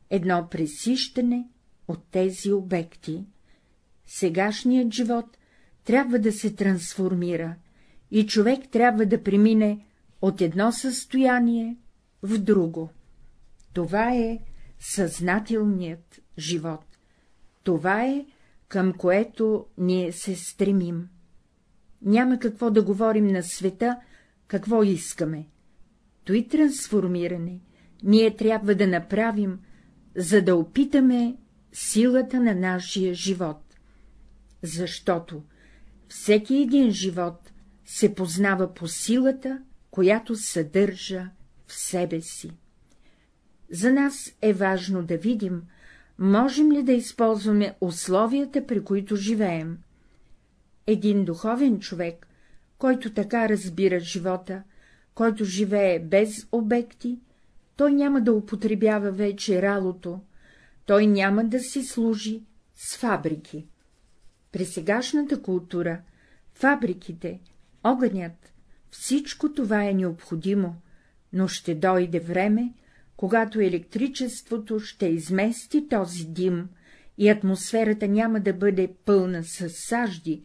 едно пресищане от тези обекти. Сегашният живот трябва да се трансформира и човек трябва да премине от едно състояние в друго. Това е съзнателният живот. Това е, към което ние се стремим. Няма какво да говорим на света, какво искаме. Той трансформиране ние трябва да направим, за да опитаме силата на нашия живот. Защото всеки един живот се познава по силата, която съдържа в себе си. За нас е важно да видим, можем ли да използваме условията, при които живеем. Един духовен човек, който така разбира живота, който живее без обекти, той няма да употребява вече ралото, той няма да си служи с фабрики. При сегашната култура фабриките, огънят, всичко това е необходимо, но ще дойде време, когато електричеството ще измести този дим и атмосферата няма да бъде пълна с сажди,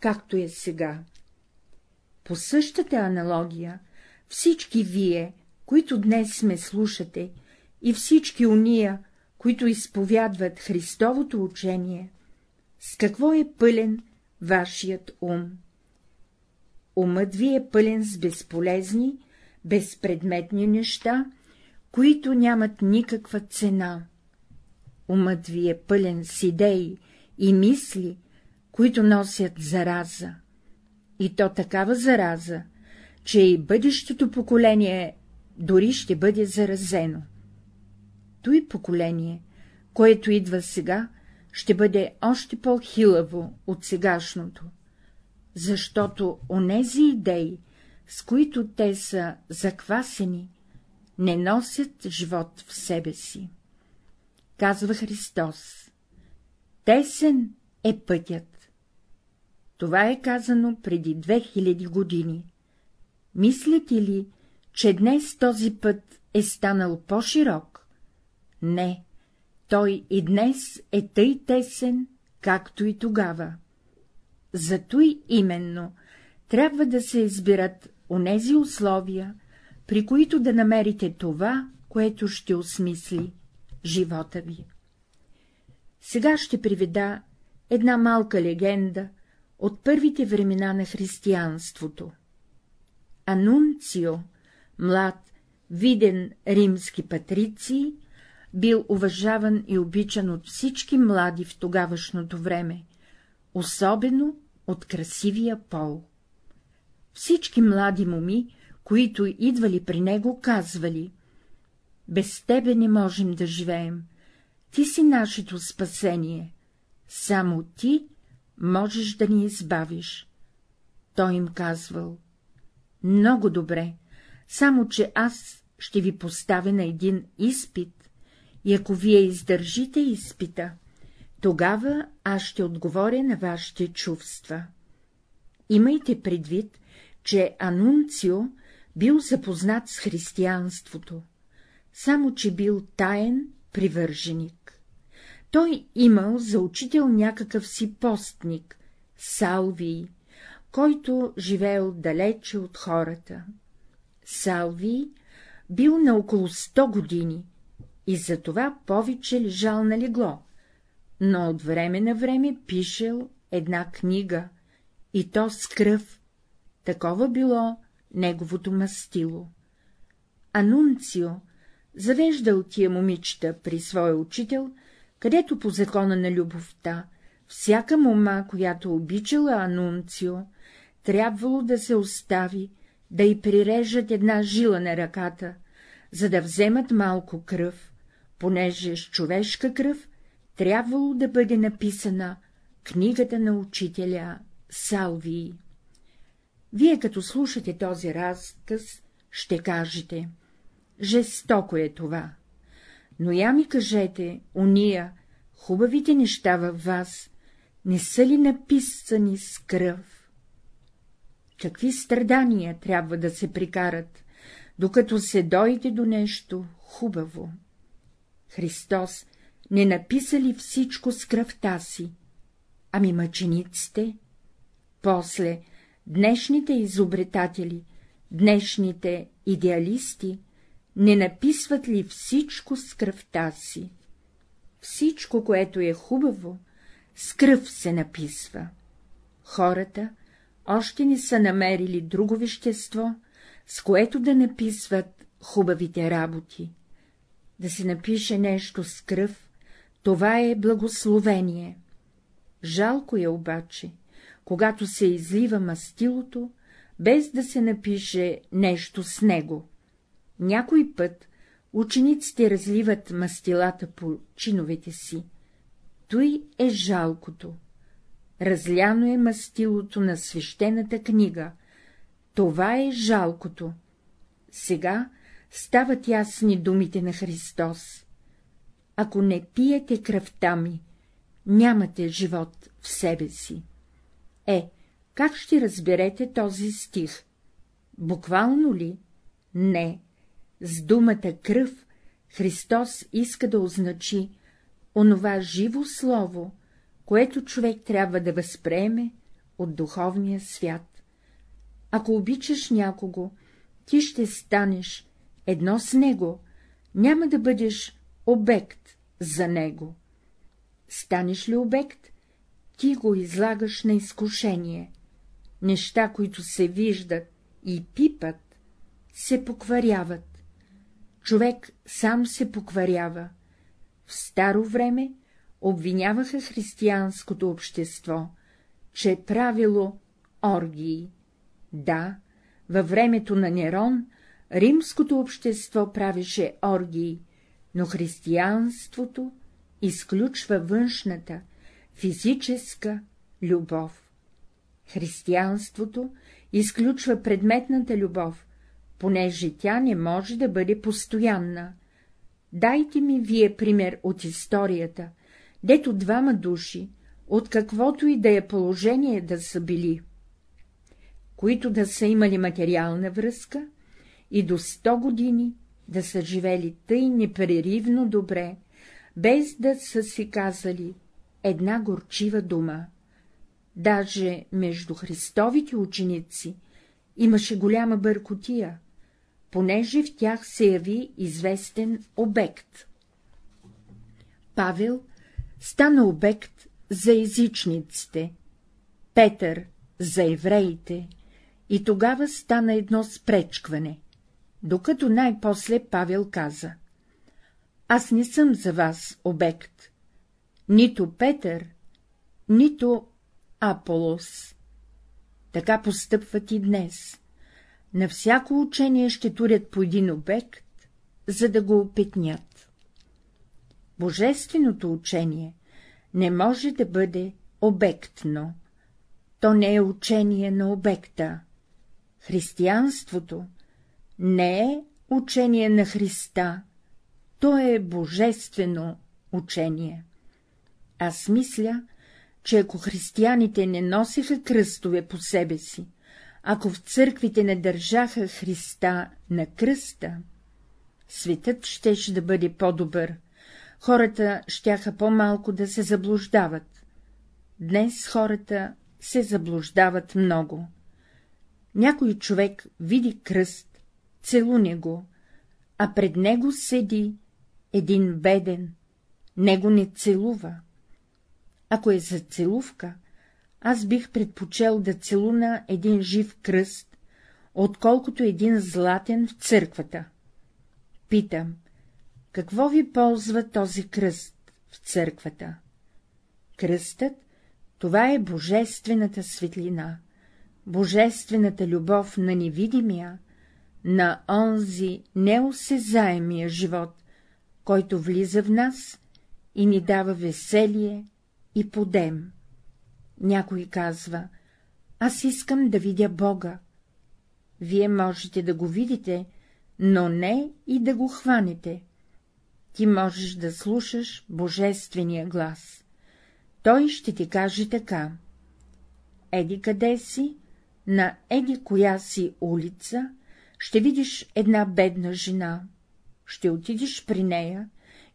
както е сега. По същата аналогия, всички вие, които днес ме слушате, и всички уния, които изповядват Христовото учение, с какво е пълен вашият ум? Умът ви е пълен с безполезни, безпредметни неща, които нямат никаква цена. Умът ви е пълен с идеи и мисли, които носят зараза. И то такава зараза, че и бъдещето поколение дори ще бъде заразено. Той поколение, което идва сега, ще бъде още по-хилаво от сегашното, защото онези идеи, с които те са заквасени, не носят живот в себе си. Казва Христос. Тесен е пътят. Това е казано преди 2000 години. Мислите ли, че днес този път е станал по-широк? Не, той и днес е тъй тесен, както и тогава. Зато и именно трябва да се избират онези условия, при които да намерите това, което ще осмисли живота ви. Сега ще приведа една малка легенда от първите времена на християнството. Анунцио, млад, виден римски патриций, бил уважаван и обичан от всички млади в тогавашното време, особено от красивия пол. Всички млади моми, които идвали при него, казвали — без тебе не можем да живеем, ти си нашето спасение, само ти можеш да ни избавиш. Той им казвал — много добре, само че аз ще ви поставя на един изпит, и ако вие издържите изпита, тогава аз ще отговоря на вашите чувства. Имайте предвид, че Анунцио бил запознат с християнството. само че бил таен привърженик. Той имал за учител някакъв си постник, Салвий, който живеел далече от хората. Салвий бил на около 100 години и затова повече лежал на легло, но от време на време пишел една книга, и то с кръв, такова било неговото мастило. Анунцио завеждал тия момичета при своя учител, където по закона на любовта всяка мома, която обичала Анунцио, трябвало да се остави, да й прирежат една жила на ръката, за да вземат малко кръв, понеже с човешка кръв трябвало да бъде написана книгата на учителя Салвии. Вие, като слушате този разказ, ще кажете — жестоко е това. Но я ми кажете, уния, хубавите неща във вас, не са ли написани с кръв? Какви страдания трябва да се прикарат, докато се дойде до нещо хубаво? Христос не написа ли всичко с кръвта си? Ами мъчениците? После, днешните изобретатели, днешните идеалисти, не написват ли всичко с кръвта си? Всичко, което е хубаво, с кръв се написва. Хората още не са намерили друго вещество, с което да написват хубавите работи. Да се напише нещо с кръв, това е благословение. Жалко е обаче, когато се излива мастилото, без да се напише нещо с него. Някой път учениците разливат мастилата по чиновете си. Той е жалкото. Разляно е мастилото на свещената книга. Това е жалкото. Сега стават ясни думите на Христос. Ако не пиете кръвта ми, нямате живот в себе си. Е, как ще разберете този стих? Буквално ли? Не. С думата кръв Христос иска да означи онова живо слово, което човек трябва да възприеме от духовния свят. Ако обичаш някого, ти ще станеш едно с него, няма да бъдеш обект за него. Станеш ли обект, ти го излагаш на изкушение. Неща, които се виждат и пипат, се покваряват. Човек сам се покварява. В старо време обвиняваха християнското общество, че е правило оргии. Да, във времето на Нерон римското общество правеше оргии, но християнството изключва външната, физическа любов. Християнството изключва предметната любов, понеже тя не може да бъде постоянна. Дайте ми вие пример от историята, дето двама души, от каквото и да е положение да са били, които да са имали материална връзка и до сто години да са живели тъй непреривно добре, без да са си казали една горчива дума. Даже между Христовите ученици имаше голяма бъркотия, понеже в тях се яви известен обект. Павел стана обект за езичниците, Петър за евреите, и тогава стана едно спречкване, докато най-после Павел каза — аз не съм за вас обект, нито Петър, нито Аполос. Така постъпват и днес. На всяко учение ще турят по един обект, за да го опетнят. Божественото учение не може да бъде обектно. То не е учение на обекта. Християнството не е учение на Христа, то е божествено учение. Аз мисля, че ако християните не носиха кръстове по себе си, ако в църквите не държаха Христа на кръста, светът щеше да бъде по-добър, хората щяха по-малко да се заблуждават. Днес хората се заблуждават много. Някой човек види кръст, целуне го, а пред него седи един беден, него не целува. Ако е за целувка, аз бих предпочел да целуна един жив кръст, отколкото един златен в църквата. Питам, какво ви ползва този кръст в църквата? Кръстът — това е божествената светлина, божествената любов на невидимия, на онзи неосезаемия живот, който влиза в нас и ни дава веселие и подем. Някой казва, аз искам да видя Бога. Вие можете да го видите, но не и да го хванете. Ти можеш да слушаш Божествения глас. Той ще ти каже така. Еди къде си, на еди коя си улица, ще видиш една бедна жена. Ще отидеш при нея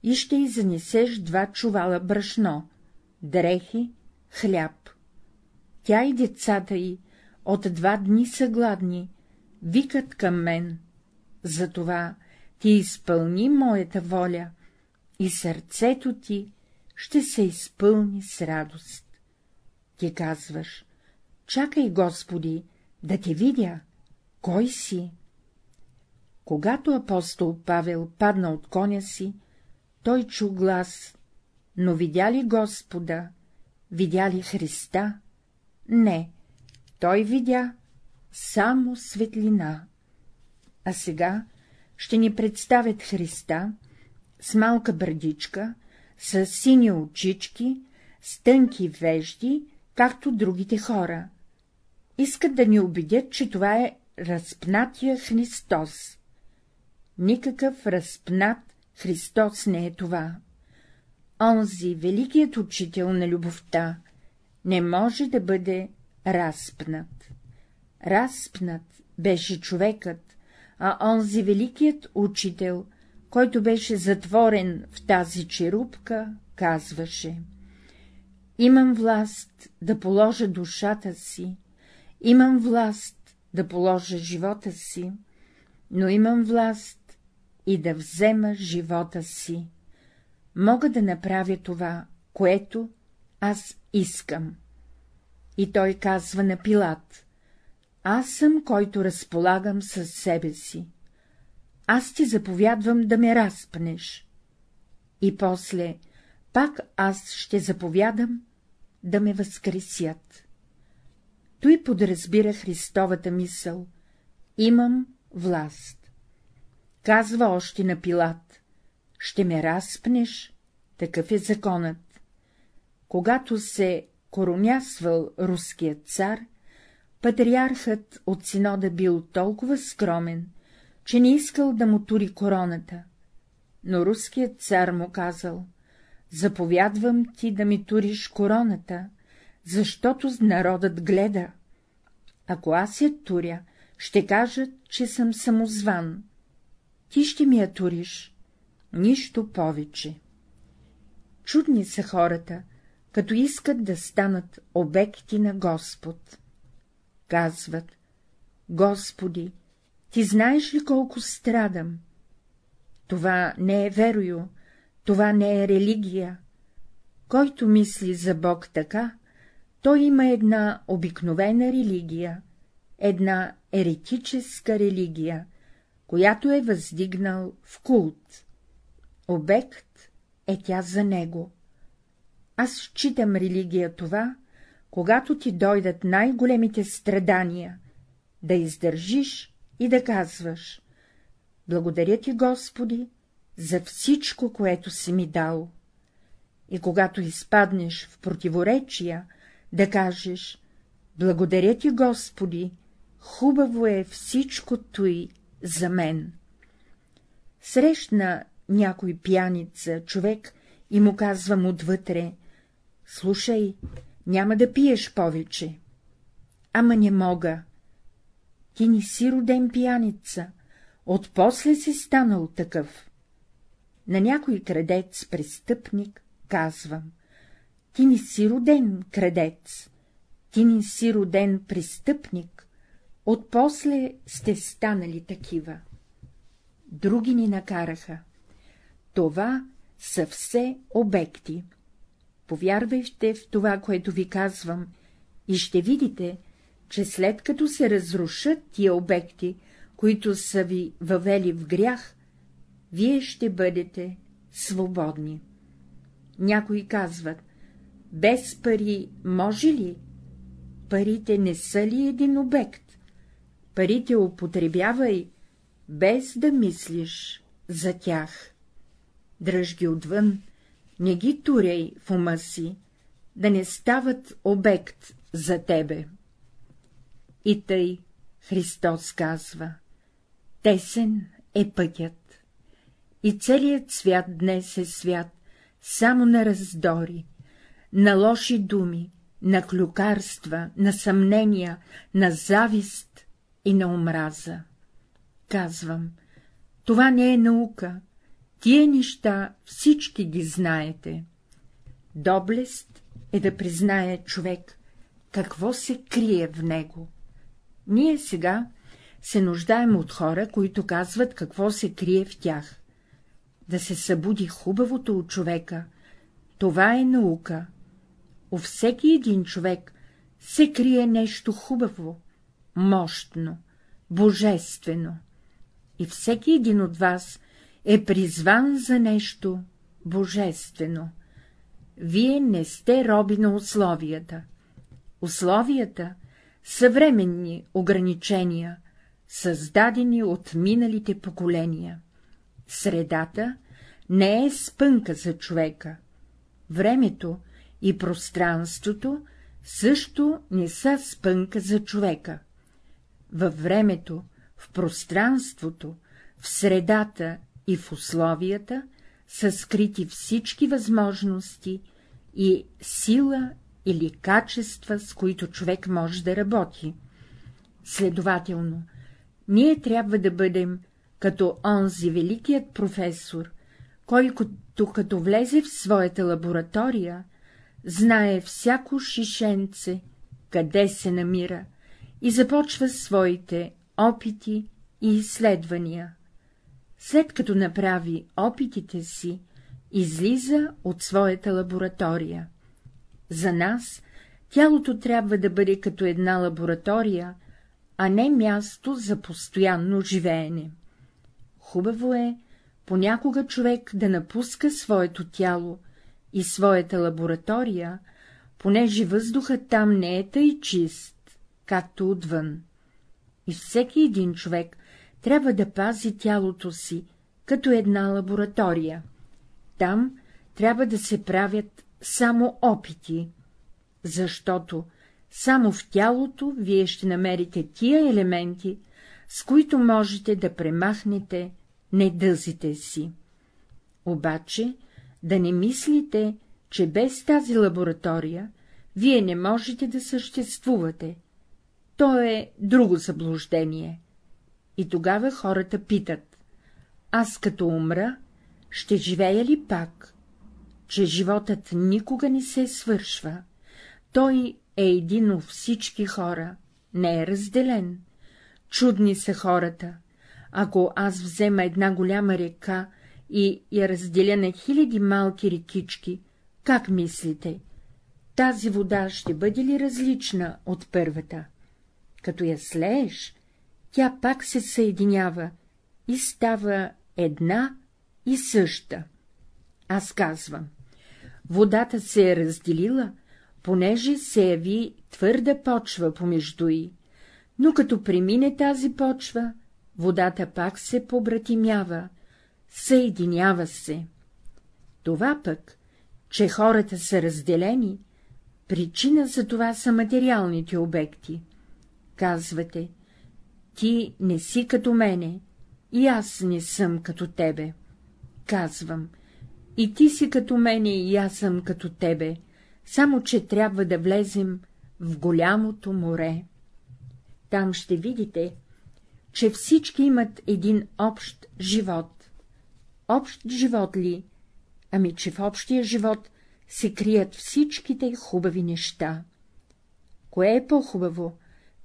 и ще й занесеш два чувала брашно, дрехи, хляб. Тя и децата й от два дни са гладни, викат към мен. Затова ти изпълни моята воля и сърцето ти ще се изпълни с радост. Ти казваш, чакай, Господи, да те видя, кой си? Когато апостол Павел падна от коня си, той чу глас, но видя ли Господа, видя ли Христа? Не, той видя само светлина. А сега ще ни представят Христа с малка брадичка, с сини очички, с тънки вежди, както другите хора. Искат да ни убедят, че това е разпнатия Христос. Никакъв разпнат Христос не е това. Онзи, великият учител на любовта, не може да бъде разпнат. Разпнат беше човекът, а онзи великият учител, който беше затворен в тази черупка, казваше — имам власт да положа душата си, имам власт да положа живота си, но имам власт и да взема живота си. Мога да направя това, което аз искам. И той казва на Пилат — аз съм, който разполагам със себе си. Аз ти заповядвам да ме разпнеш. И после пак аз ще заповядам да ме възкресят. Той подразбира Христовата мисъл — имам власт. Казва още на Пилат — ще ме разпнеш, такъв е законът. Когато се коронясвал руският цар, патриархът от синода бил толкова скромен, че не искал да му тури короната, но руският цар му казал — заповядвам ти да ми туриш короната, защото народът гледа. Ако аз я туря, ще кажат, че съм самозван. Ти ще ми я туриш, нищо повече. Чудни са хората, като искат да станат обекти на Господ. Казват, Господи, ти знаеш ли колко страдам? Това не е верою, това не е религия. Който мисли за Бог така, той има една обикновена религия, една еретическа религия, която е въздигнал в култ. Обект е тя за него. Аз считам религия това, когато ти дойдат най-големите страдания, да издържиш и да казваш — благодаря ти, Господи, за всичко, което си ми дал. И когато изпаднеш в противоречия, да кажеш — благодаря ти, Господи, хубаво е всичко той за мен. Срещна някой пияница човек и му казвам отвътре — слушай, няма да пиеш повече. Ама не мога. Ти не си роден пияница, отпосле си станал такъв. На някой крадец, престъпник, казвам — ти не си роден крадец, ти не си роден престъпник, отпосле сте станали такива. Други ни накараха. Това са все обекти. Повярвайте в това, което ви казвам, и ще видите, че след като се разрушат тия обекти, които са ви въвели в грях, вие ще бъдете свободни. Някои казват, без пари може ли? Парите не са ли един обект? Парите употребявай, без да мислиш за тях. Дръж ги отвън, не ги туряй в ума си, да не стават обект за тебе. И тъй Христос казва, тесен е пътят. И целият свят днес е свят само на раздори, на лоши думи, на клюкарства, на съмнения, на завист и на омраза. Казвам, това не е наука, тия неща всички ги знаете. Доблест е да признае човек, какво се крие в него. Ние сега се нуждаем от хора, които казват какво се крие в тях. Да се събуди хубавото от човека, това е наука. У всеки един човек се крие нещо хубаво, мощно, божествено. И всеки един от вас е призван за нещо божествено. Вие не сте роби на условията. Условията — съвременни ограничения, създадени от миналите поколения. Средата не е спънка за човека. Времето и пространството също не са спънка за човека. Във времето, в пространството, в средата и в условията са скрити всички възможности и сила или качества, с които човек може да работи. Следователно, ние трябва да бъдем като онзи великият професор, който като влезе в своята лаборатория, знае всяко шишенце, къде се намира, и започва своите опити и изследвания. След като направи опитите си, излиза от своята лаборатория. За нас тялото трябва да бъде като една лаборатория, а не място за постоянно живеене. Хубаво е понякога човек да напуска своето тяло и своята лаборатория, понеже въздухът там не е тъй чист, както отвън. И всеки един човек трябва да пази тялото си, като една лаборатория. Там трябва да се правят само опити, защото само в тялото вие ще намерите тия елементи, с които можете да премахнете недъзите си. Обаче да не мислите, че без тази лаборатория вие не можете да съществувате. То е друго заблуждение. И тогава хората питат, аз като умра, ще живея ли пак? Че животът никога не се свършва. Той е един от всички хора, не е разделен. Чудни са хората. Ако аз взема една голяма река и я разделя на хиляди малки рекички, как мислите? Тази вода ще бъде ли различна от първата? Като я слееш, тя пак се съединява и става една и съща. Аз казвам, водата се е разделила, понеже се яви твърда почва помежду й, но като премине тази почва, водата пак се побратимява, съединява се. Това пък, че хората са разделени, причина за това са материалните обекти. Казвате, ти не си като мене, и аз не съм като тебе. Казвам, и ти си като мене, и аз съм като тебе, само че трябва да влезем в голямото море. Там ще видите, че всички имат един общ живот. Общ живот ли? Ами, че в общия живот се крият всичките хубави неща. Кое е по-хубаво?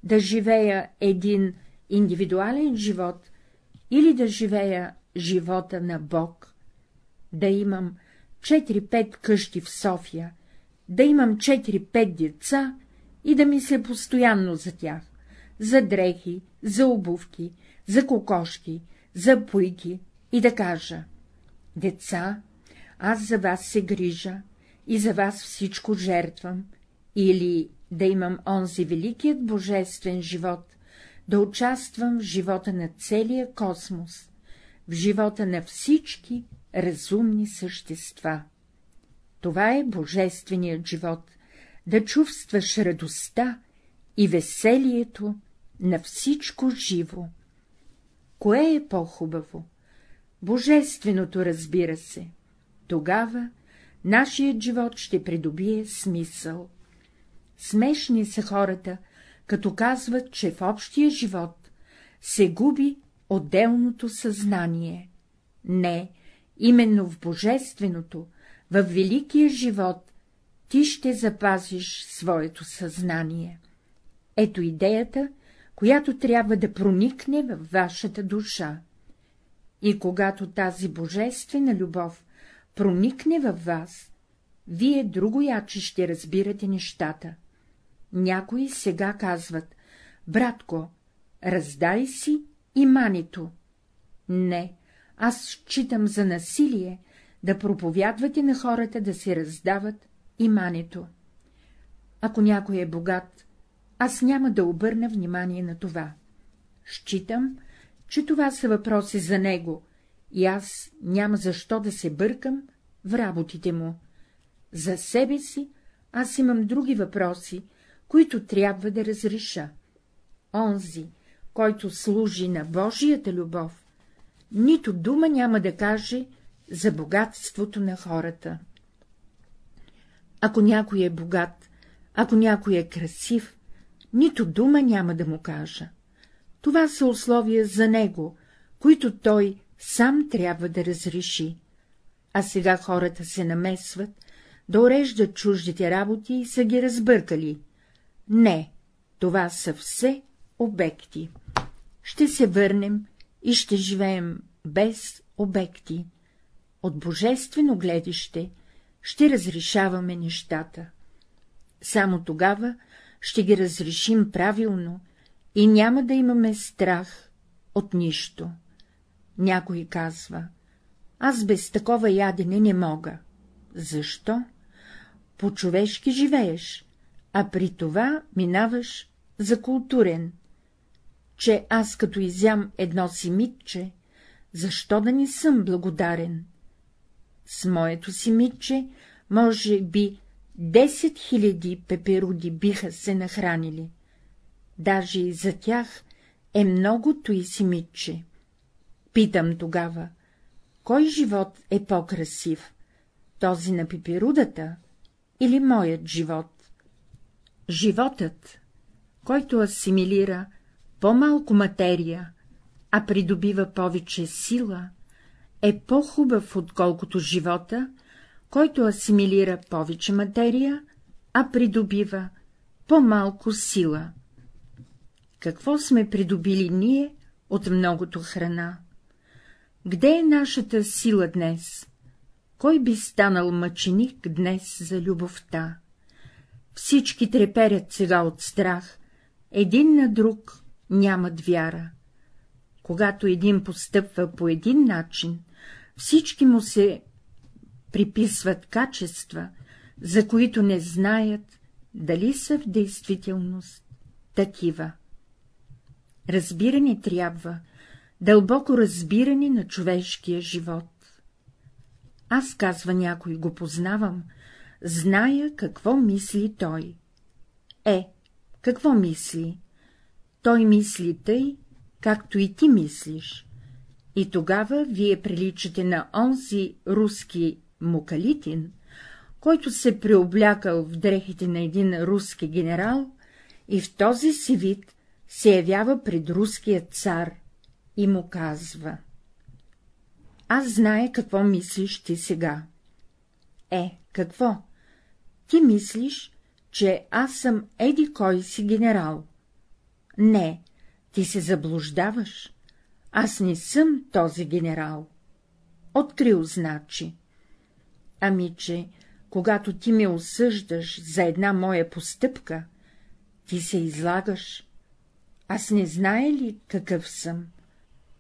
Да живея един индивидуален живот или да живея живота на Бог? Да имам 4-5 къщи в София, да имам 4-5 деца и да мисля постоянно за тях, за дрехи, за обувки, за кокошки, за пуйки и да кажа — деца, аз за вас се грижа и за вас всичко жертвам, или да имам онзи великият божествен живот, да участвам в живота на целия космос, в живота на всички разумни същества. Това е божественият живот, да чувстваш радостта и веселието на всичко живо. Кое е по-хубаво? Божественото, разбира се. Тогава нашият живот ще придобие смисъл. Смешни са хората, като казват, че в общия живот се губи отделното съзнание. Не, именно в божественото, в великия живот ти ще запазиш своето съзнание. Ето идеята, която трябва да проникне във вашата душа. И когато тази божествена любов проникне във вас, вие другояче ще разбирате нещата. Някои сега казват, братко, раздай си и манито. Не, аз считам за насилие да проповядвате на хората да се раздават имането. Ако някой е богат, аз няма да обърна внимание на това. Считам, че това са въпроси за него, и аз няма защо да се бъркам в работите му. За себе си аз имам други въпроси, които трябва да разреша. Онзи, който служи на Божията любов, нито дума няма да каже за богатството на хората. Ако някой е богат, ако някой е красив, нито дума няма да му кажа. Това са условия за него, които той сам трябва да разреши. А сега хората се намесват, да уреждат чуждите работи и са ги разбъркали. Не, това са все обекти. Ще се върнем и ще живеем без обекти. От божествено гледище ще разрешаваме нещата. Само тогава ще ги разрешим правилно и няма да имаме страх от нищо. Някой казва, аз без такова ядене не мога. Защо? По-човешки живееш, а при това минаваш за културен. Че аз като изям едно си митче, защо да не съм благодарен? С моето си митче, може би, 10 хиляди пеперуди биха се нахранили. Даже и за тях е многото и си митче. Питам тогава, кой живот е по-красив, този на пиперудата или моят живот? Животът, който асимилира по-малко материя, а придобива повече сила, е по-хубав, отколкото живота, който асимилира повече материя, а придобива по-малко сила. Какво сме придобили ние от многото храна? Где е нашата сила днес? Кой би станал мъченик днес за любовта? Всички треперят сега от страх, един на друг нямат вяра. Когато един постъпва по един начин, всички му се приписват качества, за които не знаят, дали са в действителност такива. Разбиране трябва, дълбоко разбиране на човешкия живот. Аз, казва някой, го познавам, зная какво мисли той. Е, какво мисли? Той мисли тъй, както и ти мислиш. И тогава вие приличате на онзи руски Мукалитин, който се преоблякал в дрехите на един руски генерал и в този си вид се явява пред руския цар и му казва — аз знае какво мислиш ти сега. Е, какво? Ти мислиш, че аз съм еди кой си генерал. Не, ти се заблуждаваш. Аз не съм този генерал. Открил, значи. Ами, че, когато ти ме осъждаш за една моя постъпка, ти се излагаш. Аз не знае ли какъв съм?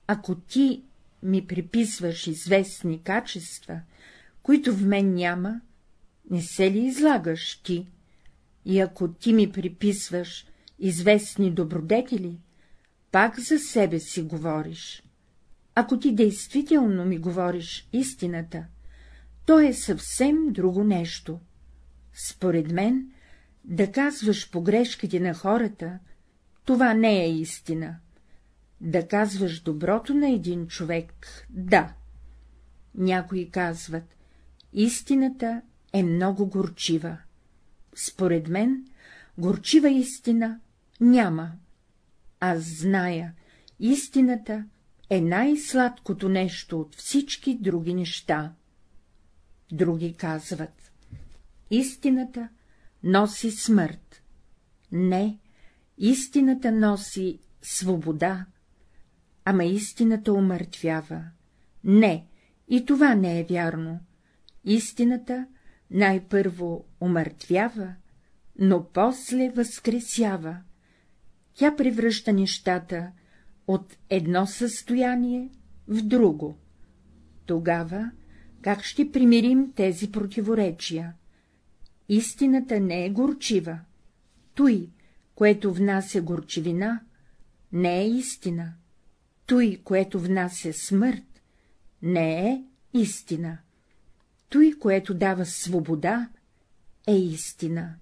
Ако ти ми приписваш известни качества, които в мен няма, не се ли излагаш ти? И ако ти ми приписваш известни добродетели, пак за себе си говориш. Ако ти действително ми говориш истината, то е съвсем друго нещо. Според мен, да казваш погрешките на хората, това не е истина. Да казваш доброто на един човек, да. Някои казват, истината е много горчива. Според мен, горчива истина няма. Аз зная, истината е най-сладкото нещо от всички други неща. Други казват, истината носи смърт. Не, истината носи свобода, ама истината умъртвява. Не, и това не е вярно. Истината най-първо умъртвява, но после възкресява. Тя превръща нещата от едно състояние в друго. Тогава как ще примирим тези противоречия? Истината не е горчива. Той, което внася горчивина, не е истина. Той, което внася смърт, не е истина. Той, което дава свобода, е истина.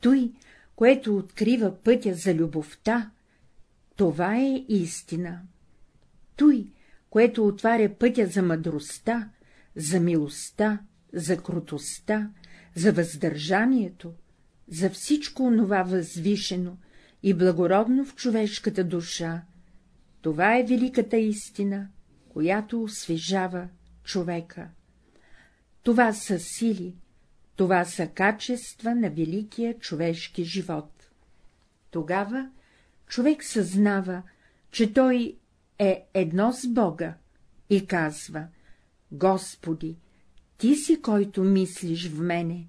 Той, което открива пътя за любовта, това е истина. Той, което отваря пътя за мъдростта, за милостта, за крутостта, за въздържанието, за всичко онова възвишено и благородно в човешката душа, това е великата истина, която освежава човека. Това са сили, това са качества на великия човешки живот. Тогава човек съзнава, че той е едно с Бога и казва — Господи, Ти си, който мислиш в мене,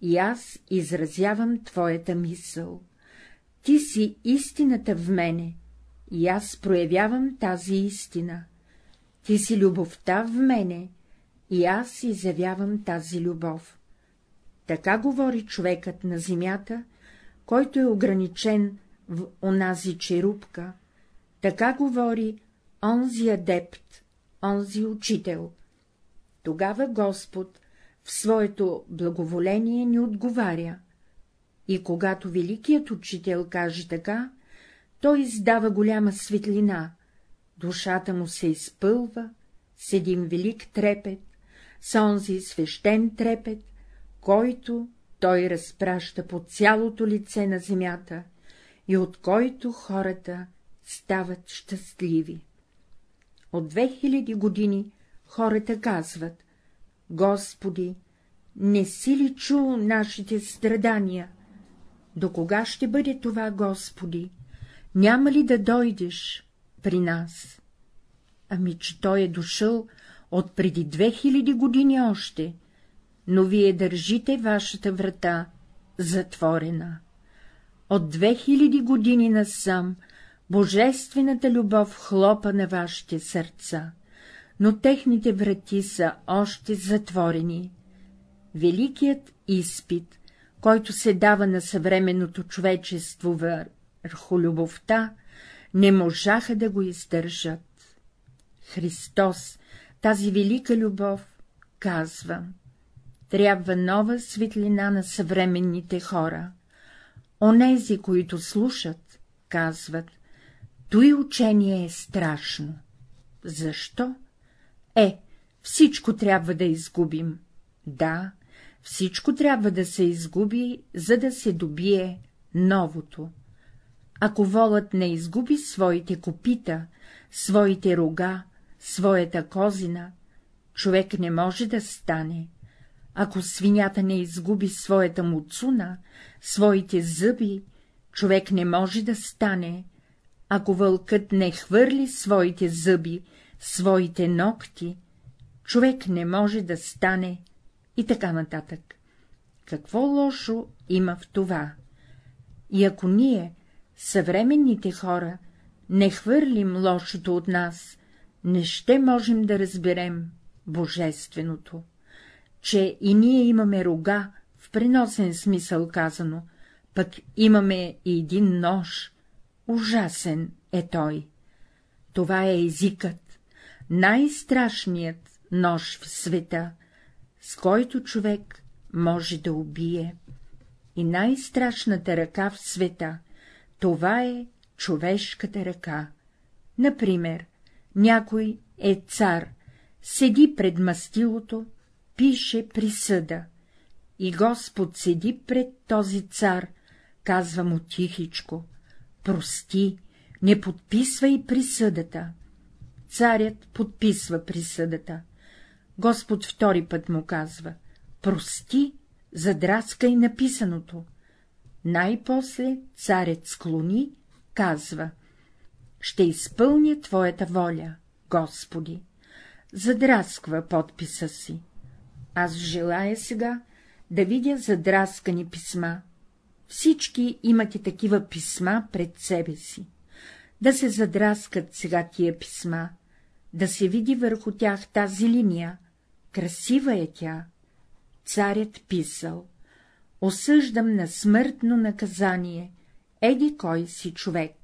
и аз изразявам Твоята мисъл. Ти си истината в мене, и аз проявявам тази истина. Ти си любовта в мене, и аз изявявам тази любов. Така говори човекът на земята, който е ограничен в онази черупка, така говори онзи адепт, онзи учител. Тогава Господ в своето благоволение ни отговаря. И когато великият учител каже така, той издава голяма светлина, душата му се изпълва с един велик трепет, с онзи свещен трепет, който той разпраща по цялото лице на земята и от който хората стават щастливи. От 2000 години хората казват — Господи, не си ли чул нашите страдания? До кога ще бъде това, Господи? Няма ли да дойдеш при нас? Ами, че той е дошъл от преди 2000 години още, но вие държите вашата врата затворена. От 2000 години насам божествената любов хлопа на вашите сърца, но техните врати са още затворени. Великият изпит, който се дава на съвременното човечество върху любовта, не можаха да го издържат. Христос, тази велика любов, казва — трябва нова светлина на съвременните хора. Онези, които слушат, казват той учение е страшно. Защо? Е, всичко трябва да изгубим. Да, всичко трябва да се изгуби, за да се добие новото. Ако волът не изгуби своите копита, своите рога, своята козина, човек не може да стане. Ако свинята не изгуби своята муцуна, своите зъби, човек не може да стане. Ако вълкът не хвърли своите зъби, своите ногти, човек не може да стане и така нататък. Какво лошо има в това? И ако ние, съвременните хора, не хвърлим лошото от нас, не ще можем да разберем божественото, че и ние имаме рога, в преносен смисъл казано, пък имаме и един нож, ужасен е той. Това е езикът, най-страшният нож в света, с който човек може да убие. И най-страшната ръка в света, това е човешката ръка. Например, някой е цар, седи пред мастилото, пише присъда, и Господ седи пред този цар, казва му тихичко, прости, не подписвай присъдата. Царят подписва присъдата. Господ втори път му казва — прости, задраскай написаното. Най-после царят склони, казва — ще изпълня твоята воля, Господи. Задрасква подписа си. Аз желая сега да видя задраскани писма. Всички имате такива писма пред себе си. Да се задраскат сега тия писма, да се види върху тях тази линия, Красива е тя. Царят писал. Осъждам на смъртно наказание, еди кой си човек.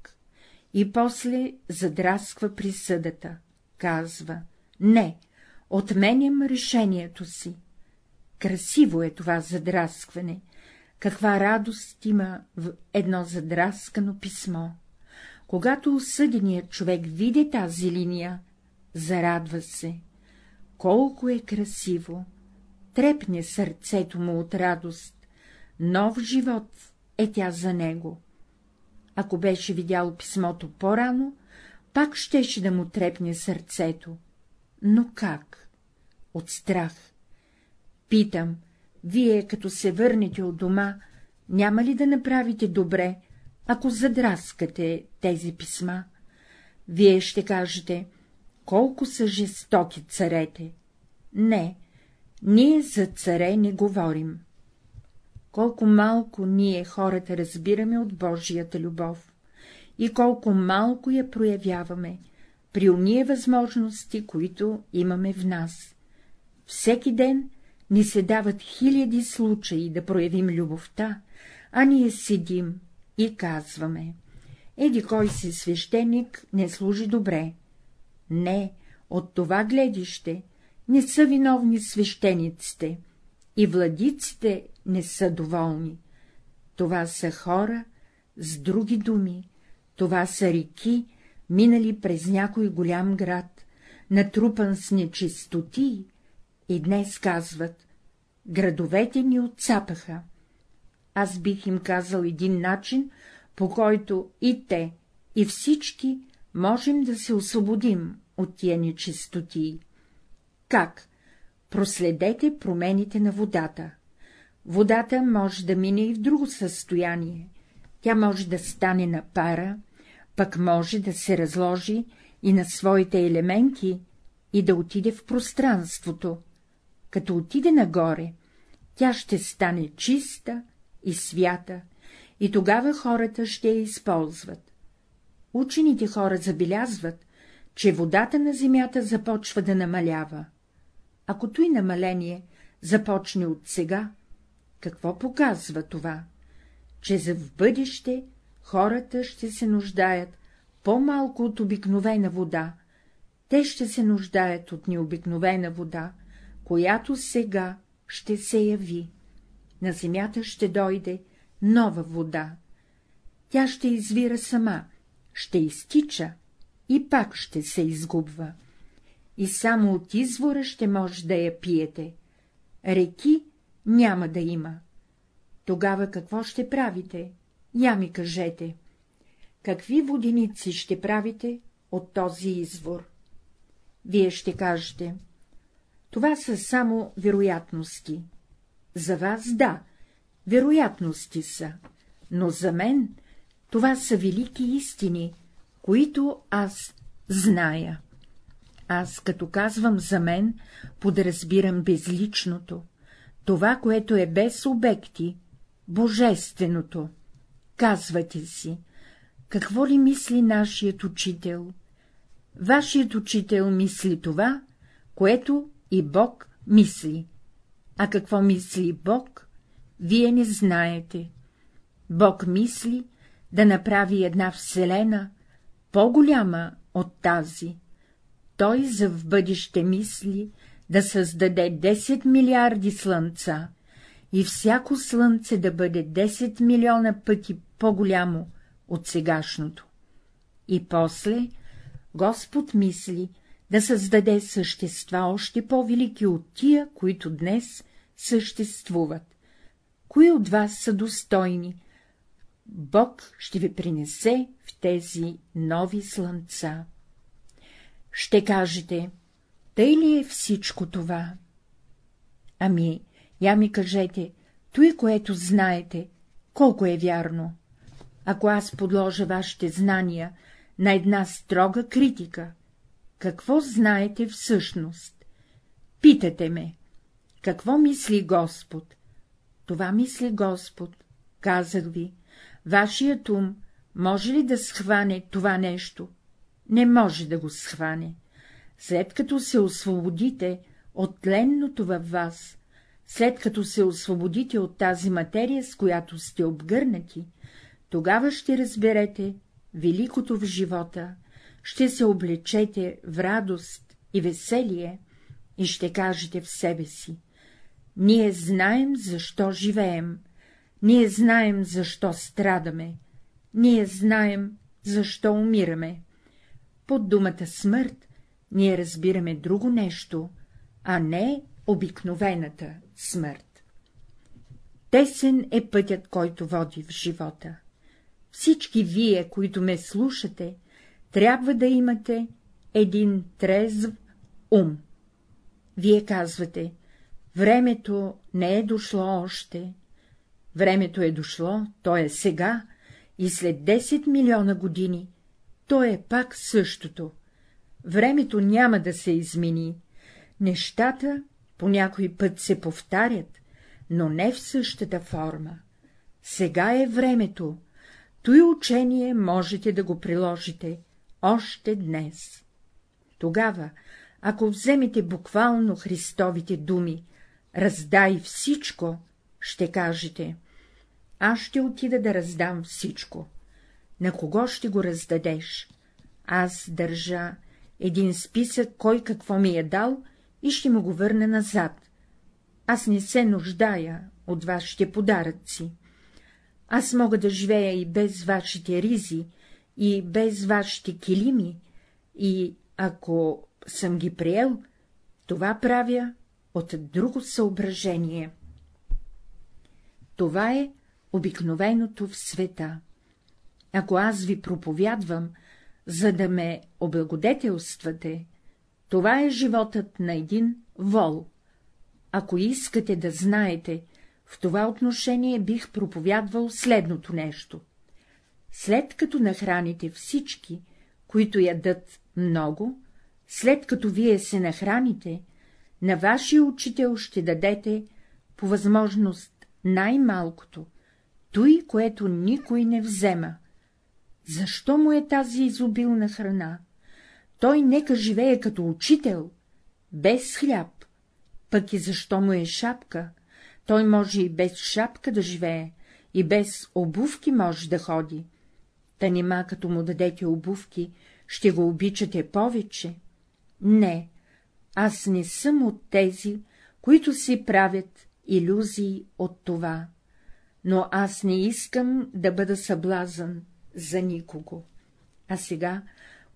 И после задрасква присъдата. Казва. Не, отменям решението си. Красиво е това задраскване. Каква радост има в едно задраскано писмо. Когато осъденият човек види тази линия, зарадва се колко е красиво! Трепне сърцето му от радост, нов живот е тя за него. Ако беше видял писмото по-рано, пак щеше да му трепне сърцето. Но как? От страх. Питам, вие, като се върнете от дома, няма ли да направите добре, ако задраскате тези писма? Вие ще кажете, колко са жестоки царете. Не, ние за царе не говорим. Колко малко ние хората разбираме от Божията любов и колко малко я проявяваме при уния възможности, които имаме в нас. Всеки ден ни се дават хиляди случаи да проявим любовта, а ние седим и казваме — еди кой си свещеник не служи добре, не, от това гледище не са виновни свещениците и владиците не са доволни. Това са хора, с други думи, това са реки, минали през някой голям град, натрупан с нечистоти, и днес казват — градовете ни отцапаха. Аз бих им казал един начин, по който и те, и всички можем да се освободим от тия нечистоти. Как? Проследете промените на водата. Водата може да мине и в друго състояние. Тя може да стане на пара, пък може да се разложи и на своите елементи и да отиде в пространството. Като отиде нагоре, тя ще стане чиста и свята, и тогава хората ще я използват. Учените хора забелязват, че водата на земята започва да намалява. Ако той намаление започне от сега, какво показва това? Че за в бъдеще хората ще се нуждаят по-малко от обикновена вода, те ще се нуждаят от необикновена вода, която сега ще се яви. На земята ще дойде нова вода. Тя ще извира сама, ще изтича и пак ще се изгубва. И само от извора ще може да я пиете. Реки няма да има. Тогава какво ще правите? Я ми кажете. какви воденици ще правите от този извор? Вие ще кажете, това са само вероятности. За вас да, вероятности са, но за мен това са велики истини, които аз зная. Аз, като казвам за мен, подразбирам безличното, това, което е без обекти, божественото. Казвате си, какво ли мисли нашият учител? Вашият учител мисли това, което и Бог мисли. А какво мисли Бог, вие не знаете. Бог мисли да направи една вселена, по-голяма от тази. Той за в бъдеще мисли да създаде 10 милиарди слънца и всяко слънце да бъде 10 милиона пъти по-голямо от сегашното. И после Господ мисли да създаде същества още по-велики от тия, които днес съществуват. Кои от вас са достойни? Бог ще ви принесе в тези нови слънца. Ще кажете, тъй ли е всичко това? Ами, я ми кажете, той, което знаете, колко е вярно. Ако аз подложа вашите знания на една строга критика, какво знаете всъщност? Питате ме, какво мисли Господ? Това мисли Господ, казах ви, вашият ум може ли да схване това нещо? Не може да го схване. След като се освободите от тленното във вас, след като се освободите от тази материя, с която сте обгърнати, тогава ще разберете великото в живота, ще се облечете в радост и веселие и ще кажете в себе си — ние знаем, защо живеем, ние знаем, защо страдаме, ние знаем, защо умираме. Под думата смърт ние разбираме друго нещо, а не обикновената смърт. Тесен е пътят, който води в живота. Всички вие, които ме слушате, трябва да имате един трезв ум. Вие казвате, времето не е дошло още. Времето е дошло, то е сега, и след 10 милиона години то е пак същото. Времето няма да се измени. Нещата по някой път се повтарят, но не в същата форма. Сега е времето. Той учение можете да го приложите още днес. Тогава, ако вземете буквално Христовите думи, раздай всичко, ще кажете, аз ще отида да раздам всичко. На кого ще го раздадеш? Аз държа един списък, кой какво ми е дал, и ще му го върна назад. Аз не се нуждая от вашите подаръци. Аз мога да живея и без вашите ризи, и без вашите килими, и ако съм ги приел, това правя от друго съображение. Това е обикновеното в света. Ако аз ви проповядвам, за да ме облагодетелствате, това е животът на един вол. Ако искате да знаете, в това отношение бих проповядвал следното нещо. След като нахраните всички, които ядат много, след като вие се нахраните, на вашия учител ще дадете по възможност най-малкото, той, което никой не взема. Защо му е тази изобилна храна? Той нека живее като учител, без хляб, пък и защо му е шапка, той може и без шапка да живее, и без обувки може да ходи. Та нима, като му дадете обувки, ще го обичате повече? Не, аз не съм от тези, които си правят иллюзии от това, но аз не искам да бъда съблазан за никого. А сега,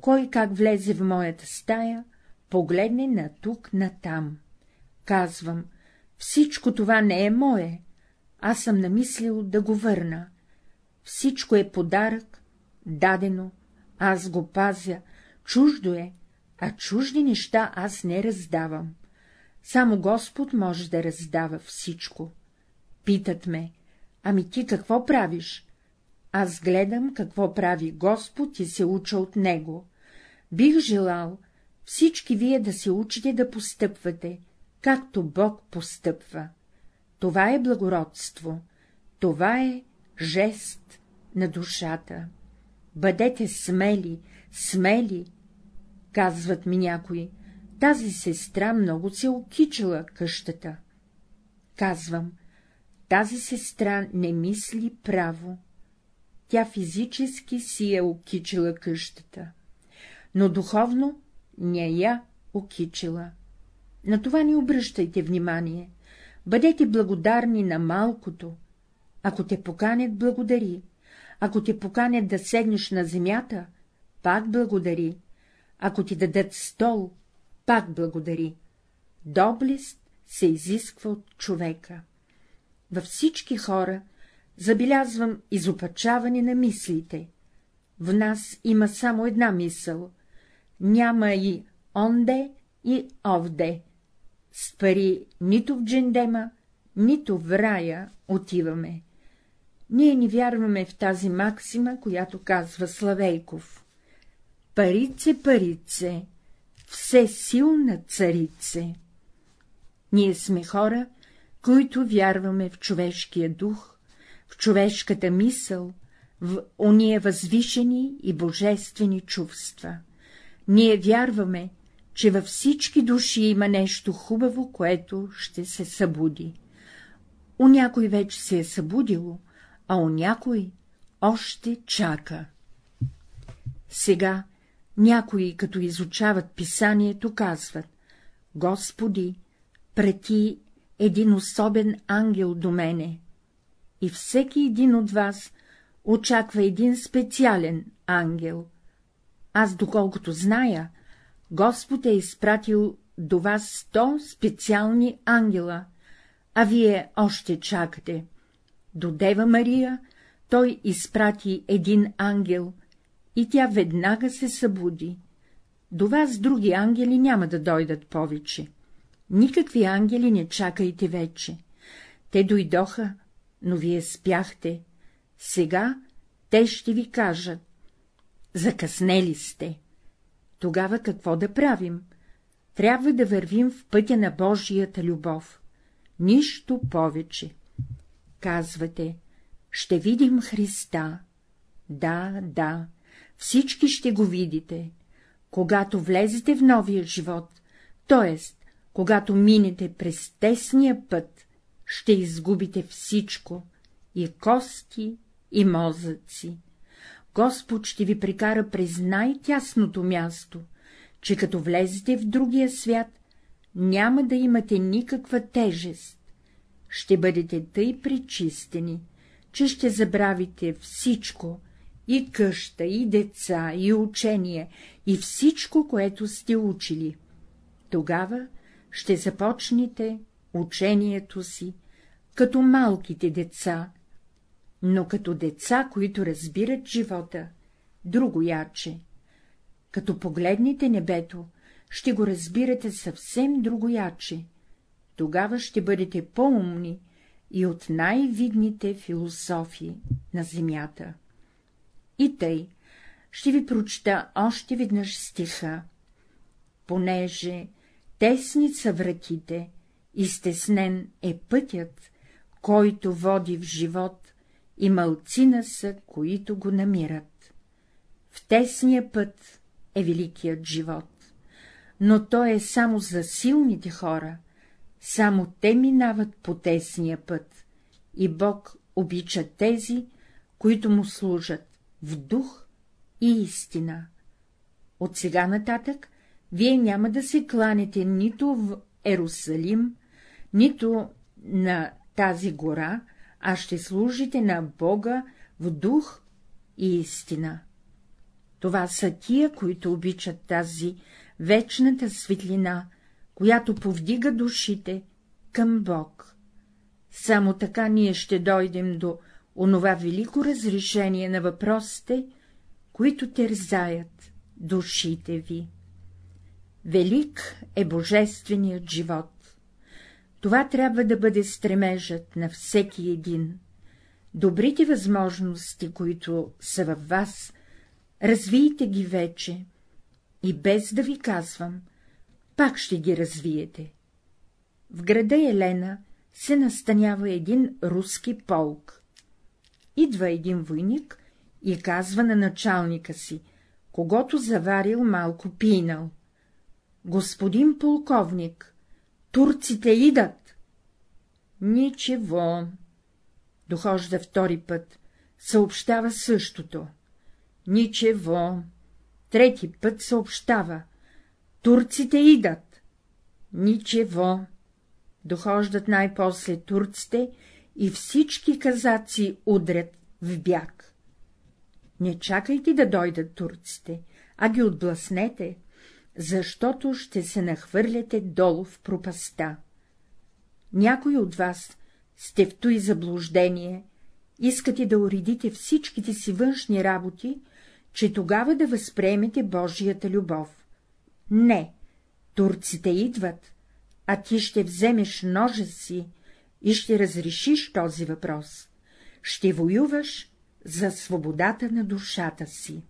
кой как влезе в моята стая, погледне на тук, на там. Казвам, всичко това не е мое, аз съм намислил да го върна. Всичко е подарък дадено, аз го пазя, чуждо е, а чужди неща аз не раздавам. Само Господ може да раздава всичко. Питат ме, ами ти какво правиш? Аз гледам какво прави Господ и се уча от Него. Бих желал всички вие да се учите да постъпвате, както Бог постъпва. Това е благородство, това е жест на душата. Бъдете смели, смели, казват ми някои, тази сестра много се окичала къщата. Казвам, тази сестра не мисли право. Тя физически си е окичила къщата, но духовно не я окичила. На това не обръщайте внимание. Бъдете благодарни на малкото. Ако те поканят, благодари. Ако те поканят да седнеш на земята, пак благодари. Ако ти дадат стол, пак благодари. Доблест се изисква от човека. Във всички хора забелязвам изопачаване на мислите. В нас има само една мисъл. Няма и онде и овде. С пари нито в джендема, нито в рая отиваме. Ние не вярваме в тази максима, която казва Славейков. Парице, парице, все силна царице. Ние сме хора, които вярваме в човешкия дух, в човешката мисъл, в ония възвишени и божествени чувства. Ние вярваме, че във всички души има нещо хубаво, което ще се събуди. У някой вече се е събудило, а у някой още чака. Сега някои, като изучават писанието, казват — Господи, прети един особен ангел до мене. И всеки един от вас очаква един специален ангел. Аз, доколкото зная, Господ е изпратил до вас сто специални ангела, а вие още чакате. До Дева Мария той изпрати един ангел, и тя веднага се събуди. До вас други ангели няма да дойдат повече. Никакви ангели не чакайте вече. Те дойдоха, но вие спяхте. Сега те ще ви кажат. Закъснели сте. Тогава какво да правим? Трябва да вървим в пътя на Божията любов. Нищо повече. Казвате, ще видим Христа. Да, да, всички ще го видите. Когато влезете в новия живот, т.е. когато минете през тесния път, ще изгубите всичко — и кости, и мозъци. Господ ще ви прикара през най-тясното място, че като влезете в другия свят, няма да имате никаква тежест. Ще бъдете тъй причистени, че ще забравите всичко, и къща, и деца, и учение, и всичко, което сте учили. Тогава ще започнете учението си, като малките деца, но като деца, които разбират живота, друго яче. Като погледнете небето, ще го разбирате съвсем друго яче. Тогава ще бъдете по-умни и от най-видните философи на земята. И тъй, ще ви прочета още веднъж стиха. Понеже тесни са вратите, изтеснен е пътят, който води в живот, и мълцина са, които го намират. В тесния път е великият живот, но той е само за силните хора, само те минават по тесния път, и Бог обича тези, които му служат в дух и истина. От сега нататък вие няма да се кланяте нито в Ерусалим, нито на тази гора, а ще служите на Бога в дух и истина. Това са тия, които обичат тази вечната светлина, която повдига душите към Бог. Само така ние ще дойдем до онова велико разрешение на въпросите, които терзаят душите ви. Велик е божественият живот. Това трябва да бъде стремежът на всеки един. Добрите възможности, които са във вас, развийте ги вече и без да ви казвам, пак ще ги развиете. В града Елена се настанява един руски полк. Идва един войник и казва на началника си, когато заварил малко пинал. Господин полковник, турците идат. Ничего. Дохожда втори път, съобщава същото. Ничего. Трети път съобщава. Турците идат. Ничего. Дохождат най-после турците и всички казаци удрят в бяг. Не чакайте да дойдат турците, а ги отблъснете, защото ще се нахвърляте долу в пропаста. Някой от вас сте в той заблуждение, искате да уредите всичките си външни работи, че тогава да възприемете Божията любов. Не, турците идват, а ти ще вземеш ножа си и ще разрешиш този въпрос. Ще воюваш за свободата на душата си.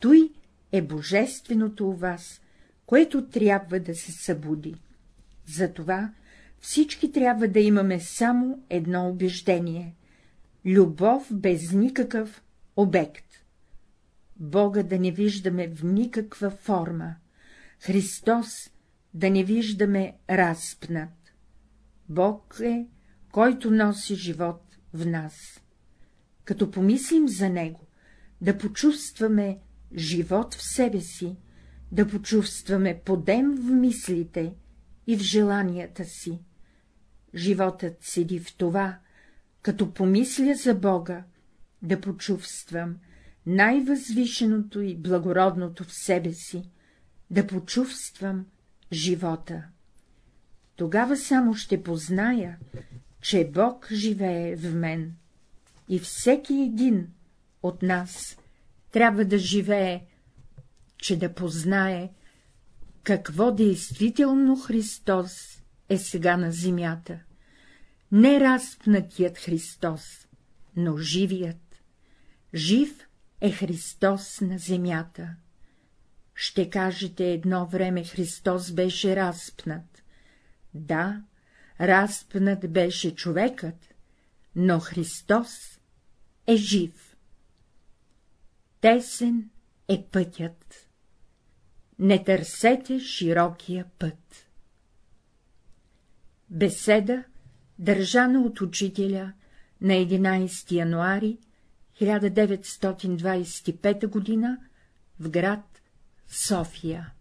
Той е божественото у вас, което трябва да се събуди. Затова всички трябва да имаме само едно убеждение — любов без никакъв обект. Бога да не виждаме в никаква форма, Христос да не виждаме разпнат. Бог е, който носи живот в нас. Като помислим за Него, да почувстваме живот в себе си, да почувстваме подем в мислите и в желанията си. Животът седи в това, като помисля за Бога, да почувствам най-възвишеното и благородното в себе си, да почувствам живота. Тогава само ще позная, че Бог живее в мен и всеки един от нас трябва да живее, че да познае, какво действително Христос е сега на земята. Не разпнатият Христос, но живият. Жив е Христос на земята. Ще кажете, едно време Христос беше разпнат. Да, разпнат беше човекът, но Христос е жив. Тесен е пътят. Не търсете широкия път. Беседа, държана от учителя на 11 януари 1925 г. в град София